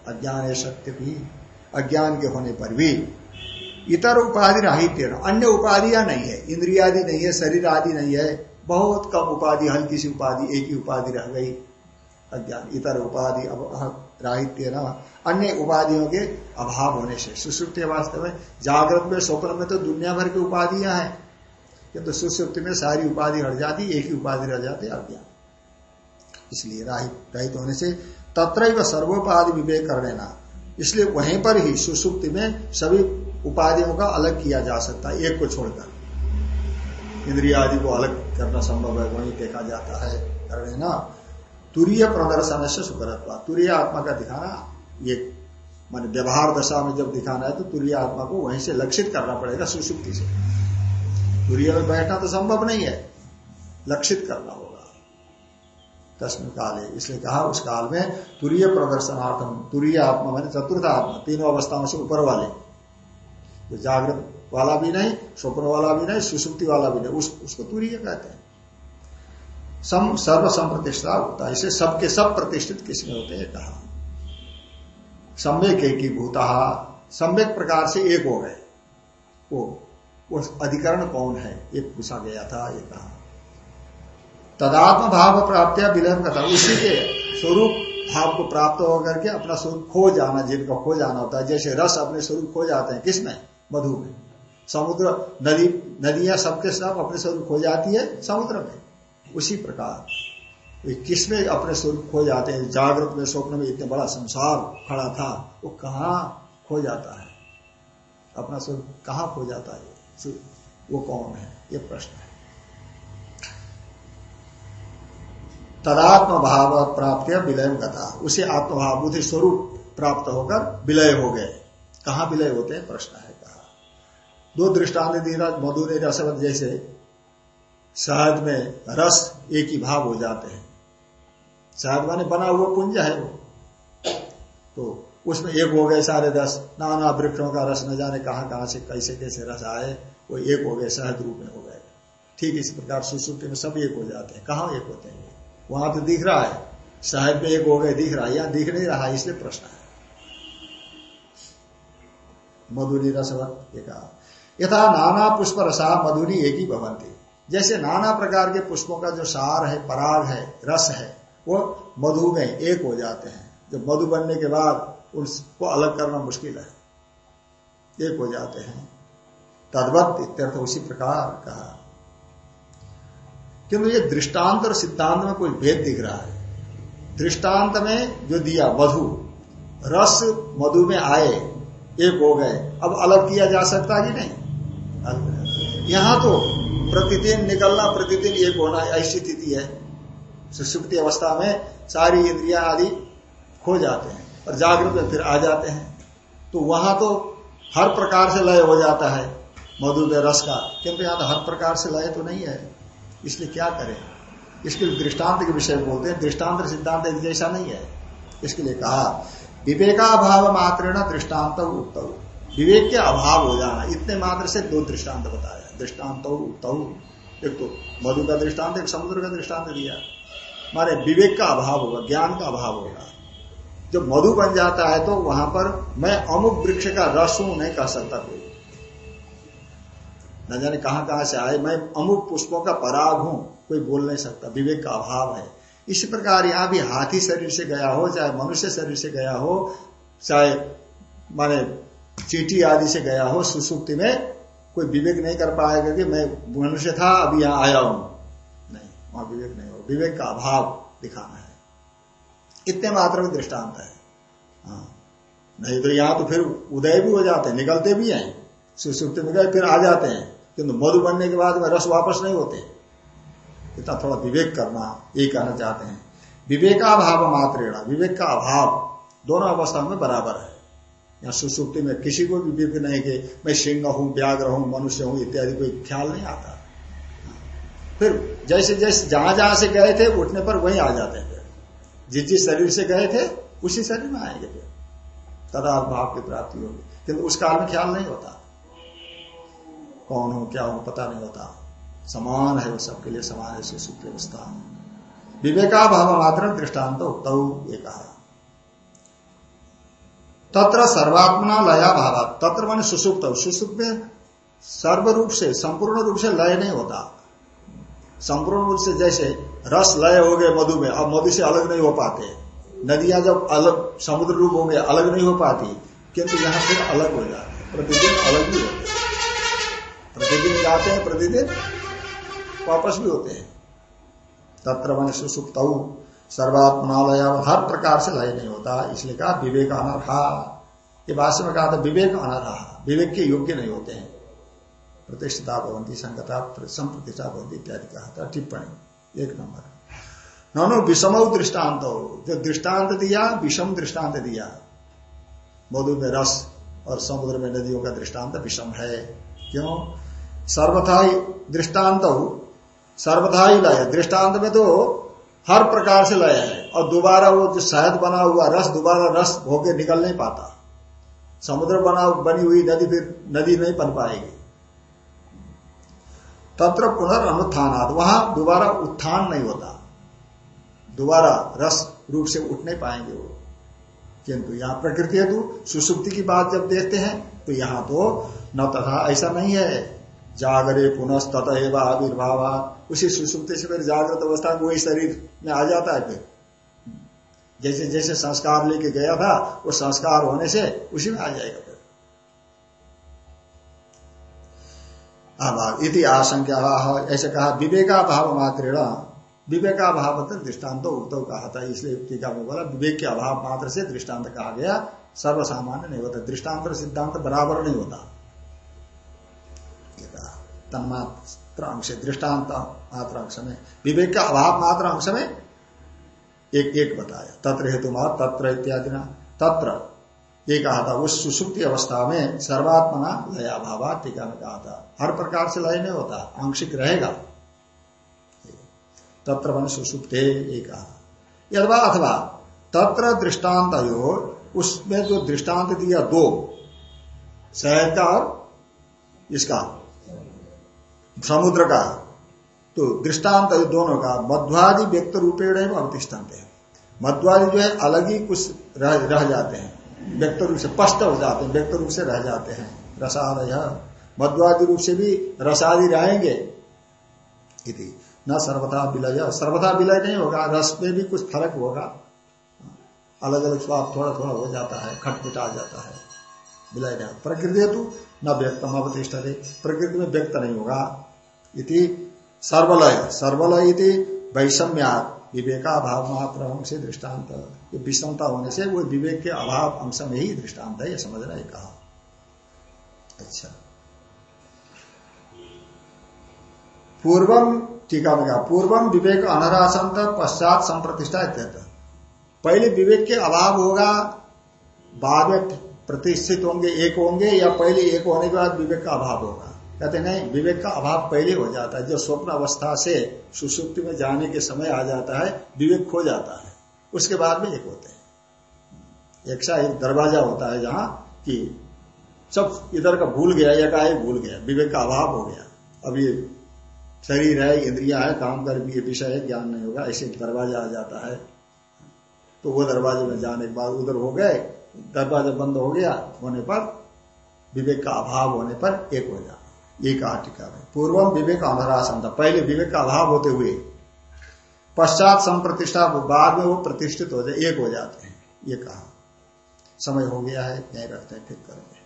अज्ञान सत्यपि अज्ञान के होने पर भी। इतर उपाधि राहित्य अन्य उपाधियाँ नहीं है। इंद्रियादि नहीं है, शरीर आदि नहीं है। बहुत कम उपाधि, हल्की सी उपाधि, एक ही उपाधि रह गई। अज्ञान, इतर उपाधि राहित्य न। अन्य उपाधियों के अभाव होने से। सुश्रुप्ति वास्तव में। जागृत में, स्वप्न में तो दुनिया भर की उपाधियाँ हैं। किंतु तो में सारी उपाधि हट जाती, एक ही उपाधि रह जाती अज्ञान। इसलिए रहित होने से तत्र सर्वोपाधि विवेक कर लेना इसलिए वहीं पर ही सुसुप्ति में सभी उपाधियों का अलग किया जा सकता है, एक को छोड़कर। इंद्रिया आदि को अलग करना संभव है, वही देखा जाता है ना तुरीय प्रदर्शन से सुकरत्वा। तुरीय आत्मा का दिखाना, ये मान व्यवहार दशा में जब दिखाना है तो तुरीय आत्मा को वहीं से लक्षित करना पड़ेगा सुसुप्ति से। तुरीय में बैठना तो संभव नहीं है, लक्षित करना तस्मिन काले इसलिए कहा उस काल में तुरीय प्रदर्शनार्थम तुरीय आत्मा मैंने चतुर्थ आत्मा तीनों अवस्थाओं से ऊपर वाले। जो जागृत वाला भी नहीं स्वप्न वाला भी नहीं सुसुप्ति वाला भी नहीं उस, उसको तुरीय कहते हैं। सम सर्व संप्रतिष्ठा होता है। इसे सबके सब प्रतिष्ठित किसमें होते हैं? कहा। सम्यक एक भूता सम्यक प्रकार से एक हो गए। वो उस अधिकरण कौन है? ये पूछा गया था ये कहा। तदात्म भाव प्राप्त विलय कथा उसी के स्वरूप भाव को प्राप्त होकर के अपना स्वरूप खो जाना जिनका खो जाना होता है। जैसे रस अपने स्वरूप खो जाते हैं किसमें मधु में। समुद्र, नदी, नदियाँ सबके सब अपने स्वरूप खो जाती है, समुद्र में। उसी प्रकार। किसमें अपने स्वरूप खो जाते हैं? जागृत में, स्वप्न में इतने बड़ा संसार खड़ा था, वो कहा खो जाता है? अपना स्वरूप कहाँ खो जाता है? वो कौन है? ये प्रश्न है। तदात्म भाव प्राप्त विलय गता। उसे आत्मभाव बुद्धि स्वरूप प्राप्त होकर विलय हो गए। कहा विलय होते हैं? प्रश्न है कहा। दो दृष्टांत दी मधु ने रसवत जैसे शहद में रस एक ही भाव हो जाते हैं। शहद माने बना हुआ पुंज है वो। तो उसमें एक हो गए सारे रस। नाना वृक्षों का रस न जाने कहाँ कहाँ से कैसे कैसे रस आए। वो एक हो गए शहद रूप में हो गए। ठीक इस प्रकार सुसुप्ति में सब एक हो जाते हैं। कहा एक होते हैं? वहाँ तो दिख रहा है। शहद में एक हो गए, दिख रहा है। या दिख नहीं रहा इसलिए प्रश्न है। मधुरी रसवत यथा नाना पुष्प रसा मधुरी एक ही भवंती। जैसे नाना प्रकार के पुष्पों का जो सार है, पराग है, रस है, वो मधु में एक हो जाते हैं। जब मधु बनने के बाद उसको अलग करना मुश्किल है। एक हो जाते हैं। तद्वत इत्यर्थ उसी प्रकार कहा। किंतु ये दृष्टांत और सिद्धांत में कोई भेद दिख रहा है। दृष्टांत में जो दिया, मधु, रस मधु में आए, एक हो गए, अब अलग किया जा सकता कि नहीं? यहाँ तो प्रतिदिन निकलना, प्रतिदिन एक होना ऐसी स्थिति है। सुसुप्ति अवस्था में सारी इंद्रिया आदि खो जाते हैं और जागृत में फिर आ जाते हैं। तो वहाँ तो हर प्रकार से लय हो जाता है, मधु में रस का। किंतु यहाँ तो हर प्रकार से लय तो नहीं है। इसलिए क्या करें? इसके लिए दृष्टांत के विषय बोलते हैं। दृष्टांत सिद्धांत जैसा नहीं है। इसके लिए कहा, विवेकाभाव मात्र न दृष्टांत उक्त। विवेक के अभाव हो जाना, इतने मात्र से दो दृष्टांत बताया। दृष्टांत उक्त। एक तो मधु का दृष्टांत, एक समुद्र का दृष्टांत दिया। मारे विवेक का अभाव होगा, ज्ञान का अभाव होगा। जब मधु बन जाता है तो वहाँ पर मैं अमुक वृक्ष का रस हूँ, नहीं कह सकता कोई। न जाने कहाँ कहाँ से आए मैं अमुक पुष्पों का पराग हूँ, कोई बोल नहीं सकता, विवेक का अभाव है। इसी प्रकार यहाँ भी हाथी शरीर से गया हो, चाहे मनुष्य शरीर से गया हो, चाहे माने चीटी आदि से गया हो, सुसुप्ति में कोई विवेक नहीं कर पाएगा कि मैं मनुष्य था, अभी यहाँ आया हूँ। नहीं, वहाँ विवेक नहीं हो। विवेक का अभाव दिखाना है। इतने मात्र में दृष्टांत है। हाँ नहीं तो यहाँ तो फिर उदय भी हो जाते निकलते भी हैं। सुसुप्ति में गए फिर आ जाते हैं। किंतु मधु बनने के बाद में रस वापस नहीं होते। इतना थोड़ा विवेक करना यही कहना चाहते हैं। विवेकाभाव मात्रेणा विवेक का अभाव दोनों अवस्था में बराबर है। यहाँ सुसुप्ति में किसी को भी विवेक नहीं कि मैं सिंह हूँ व्याग्र हूँ, मनुष्य हूँ, इत्यादि कोई ख्याल नहीं आता। फिर जैसे जैसे जहाँ जहाँ से गए थे, उठने पर वहीं आ जाते हैं जिस जिस शरीर से गए थे, उसी शरीर में आएँगे फिर। तदा भाव की प्राप्ति होगी। किंतु उस काल में ख्याल नहीं होता। कौन हो, क्या हो, पता नहीं होता। समान है वो सबके लिए, समान है, सुसुप्त विवेका भाव मात्र दृष्टांत उक्त ये कहा तत्र सर्वात्मना लया भाव तत्र मान सुसुप्त। सुसुप्त में सर्व रूप से, संपूर्ण रूप से लय नहीं होता। संपूर्ण रूप से जैसे रस लय हो गए मधु में, अब मधु से अलग नहीं हो पाते। नदियाँ जब अलग, समुद्र रूप होंगे, अलग नहीं हो पाती, किंतु यहाँ फिर अलग हो जाते प्रतिदिन अलग भी होते प्रतिदिन जाते हैं, प्रतिदिन वापस भी होते हैं। तत्र मन सुसुप्त सर्वात्मनालय हर प्रकार से लय नहीं होता। इसलिए कहा विवेक अनर्हा ये भाष्य में कहा था विवेक अनर्हा विवेक के योग्य नहीं होते हैं। प्रतिष्ठिता भवंती संगता संप्रतिष्ठा भवंती इत्यादि कहा था। टिप्पणी, एक नंबर। नौनो विषम दृष्टांत। हो जो दृष्टांत दिया, विषम दृष्टांत दिया। मधु में रस और समुद्र में नदियों का दृष्टांत विषम है। क्यों? सर्वथा दृष्टांत सर्वथा ही लय। दृष्टांत में तो हर प्रकार से लय है, और दोबारा वो जो शहद बना हुआ रस, दोबारा रस होके निकल नहीं पाता। समुद्र बना, बनी हुई नदी फिर नदी नहीं बन पाएगी। तत्र पुनर्नुत्थान वहाँ दोबारा उत्थान नहीं होता। दोबारा रस रूप से उठ नहीं पाएँगे वो। किंतु यहाँ प्रकृति है तो सुसुप्ति की बात जब देखते हैं तो यहाँ तो न तथा ऐसा नहीं है। जागरे पुनः तत एवं आविर्भाव। उसी सुसुप्ति से फिर जागृत अवस्था में वही शरीर में आ जाता है फिर। जैसे जैसे संस्कार लेके गया था, वो संस्कार होने से उसी में आ जाएगा फिर। अभाव इति आशंका ऐसे कहा विवेका भाव मात्र विवेका भाव दृष्टांत उक्त कहा था। इसलिए टीका में बोला विवेक के अभाव मात्र से दृष्टांत कहा गया। सर्वसामान्य नहीं होता। दृष्टांत और सिद्धांत बराबर नहीं होता। तन्मात्र अंश दृष्टांत मात्र अंश में विवेक का अभाव मात्र अंश में एक एक बताया। तत्र हेतु मत तत्र इत्यादि ना तत्र ये कहा था, उस सुसुप्ति अवस्था में सर्वात्मना लया भावा टीका में कहा था। हर प्रकार से लय नहीं होता, आंशिक रहेगा। तत्र मन सुसुप्ते एक यदवा अथवा तत्र दृष्टांत यो उसमें जो दृष्टांत दिया दो शहर का और इसका समुद्र का तो दृष्टांत दोनों का मध्वादि व्यक्त रूपेण अवतिष्ठान्त है। मध्वादि जो है अलग ही कुछ रह, रह जाते हैं। व्यक्त रूप से स्पष्ट हो जाते हैं व्यक्त रूप से रह जाते हैं। रसादय मध्वादि रूप से भी रसादि रहेंगे। इति न सर्वथा विलय सर्वथा विलय नहीं होगा रस में भी कुछ फ़र्क होगा। अलग अलग स्वाद थोड़ा थोड़ा हो जाता है खटपिट आ जाता है। विलय नहीं प्रकृति तो न व्यक्तम अवतिष्ठ प्रकृति में व्यक्त नहीं होगा। इति सर्वलय सर्वलय इति वैषम्यात विवेका अभाव मात्र से दृष्टांत। ये विषमता होने से वो विवेक के अभाव अंश में ही दृष्टांत है, ये समझना ही कहा। अच्छा। पूर्वम टीका में कहा पूर्वम विवेक अनरासंत पश्चात संप्रतिष्ठा इत्यर्थ। पहले विवेक के अभाव होगा, बाद में प्रतिष्ठित होंगे, एक होंगे, या पहले एक होने के बाद विवेक का अभाव होगा। कहते नहीं, विवेक का अभाव पहले हो जाता है। जब स्वप्न अवस्था से सुसुप्ति में जाने के समय आ जाता है, विवेक खो जाता है। उसके बाद में एक होते हैं। एक सा एक दरवाज़ा होता है जहाँ कि सब इधर का भूल गया, एकाएक भूल गया, विवेक का अभाव हो गया। अब ये शरीर है, इंद्रिया है, काम कर भी विषय है, ज्ञान नहीं होगा, ऐसे दरवाज़ा आ जाता है। तो वो दरवाजे में जाने के बाद उधर हो गए, दरवाज़ा बंद हो गया, होने पर विवेक का अभाव होने पर एक हो जाना ये कहा टीका में। पूर्वम विवेक अनरासन था। पहले विवेक का अभाव होते हुए पश्चात संप्रतिष्ठा बाद में वो प्रतिष्ठित हो जाए, एक हो जाते हैं। ये कहा। समय हो गया है यही रखते हैं फिर करेंगे।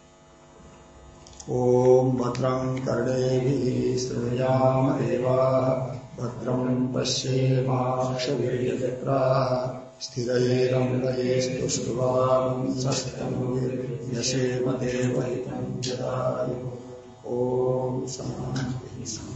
ओम भद्रं कर्णे श्रेयाम देवा भद्रम पश्येम्रा स्थिरैरङ्गैस्तुष्टुवांसस्तनुर्यशेम देवहितं जदायु। ॐ शान्ति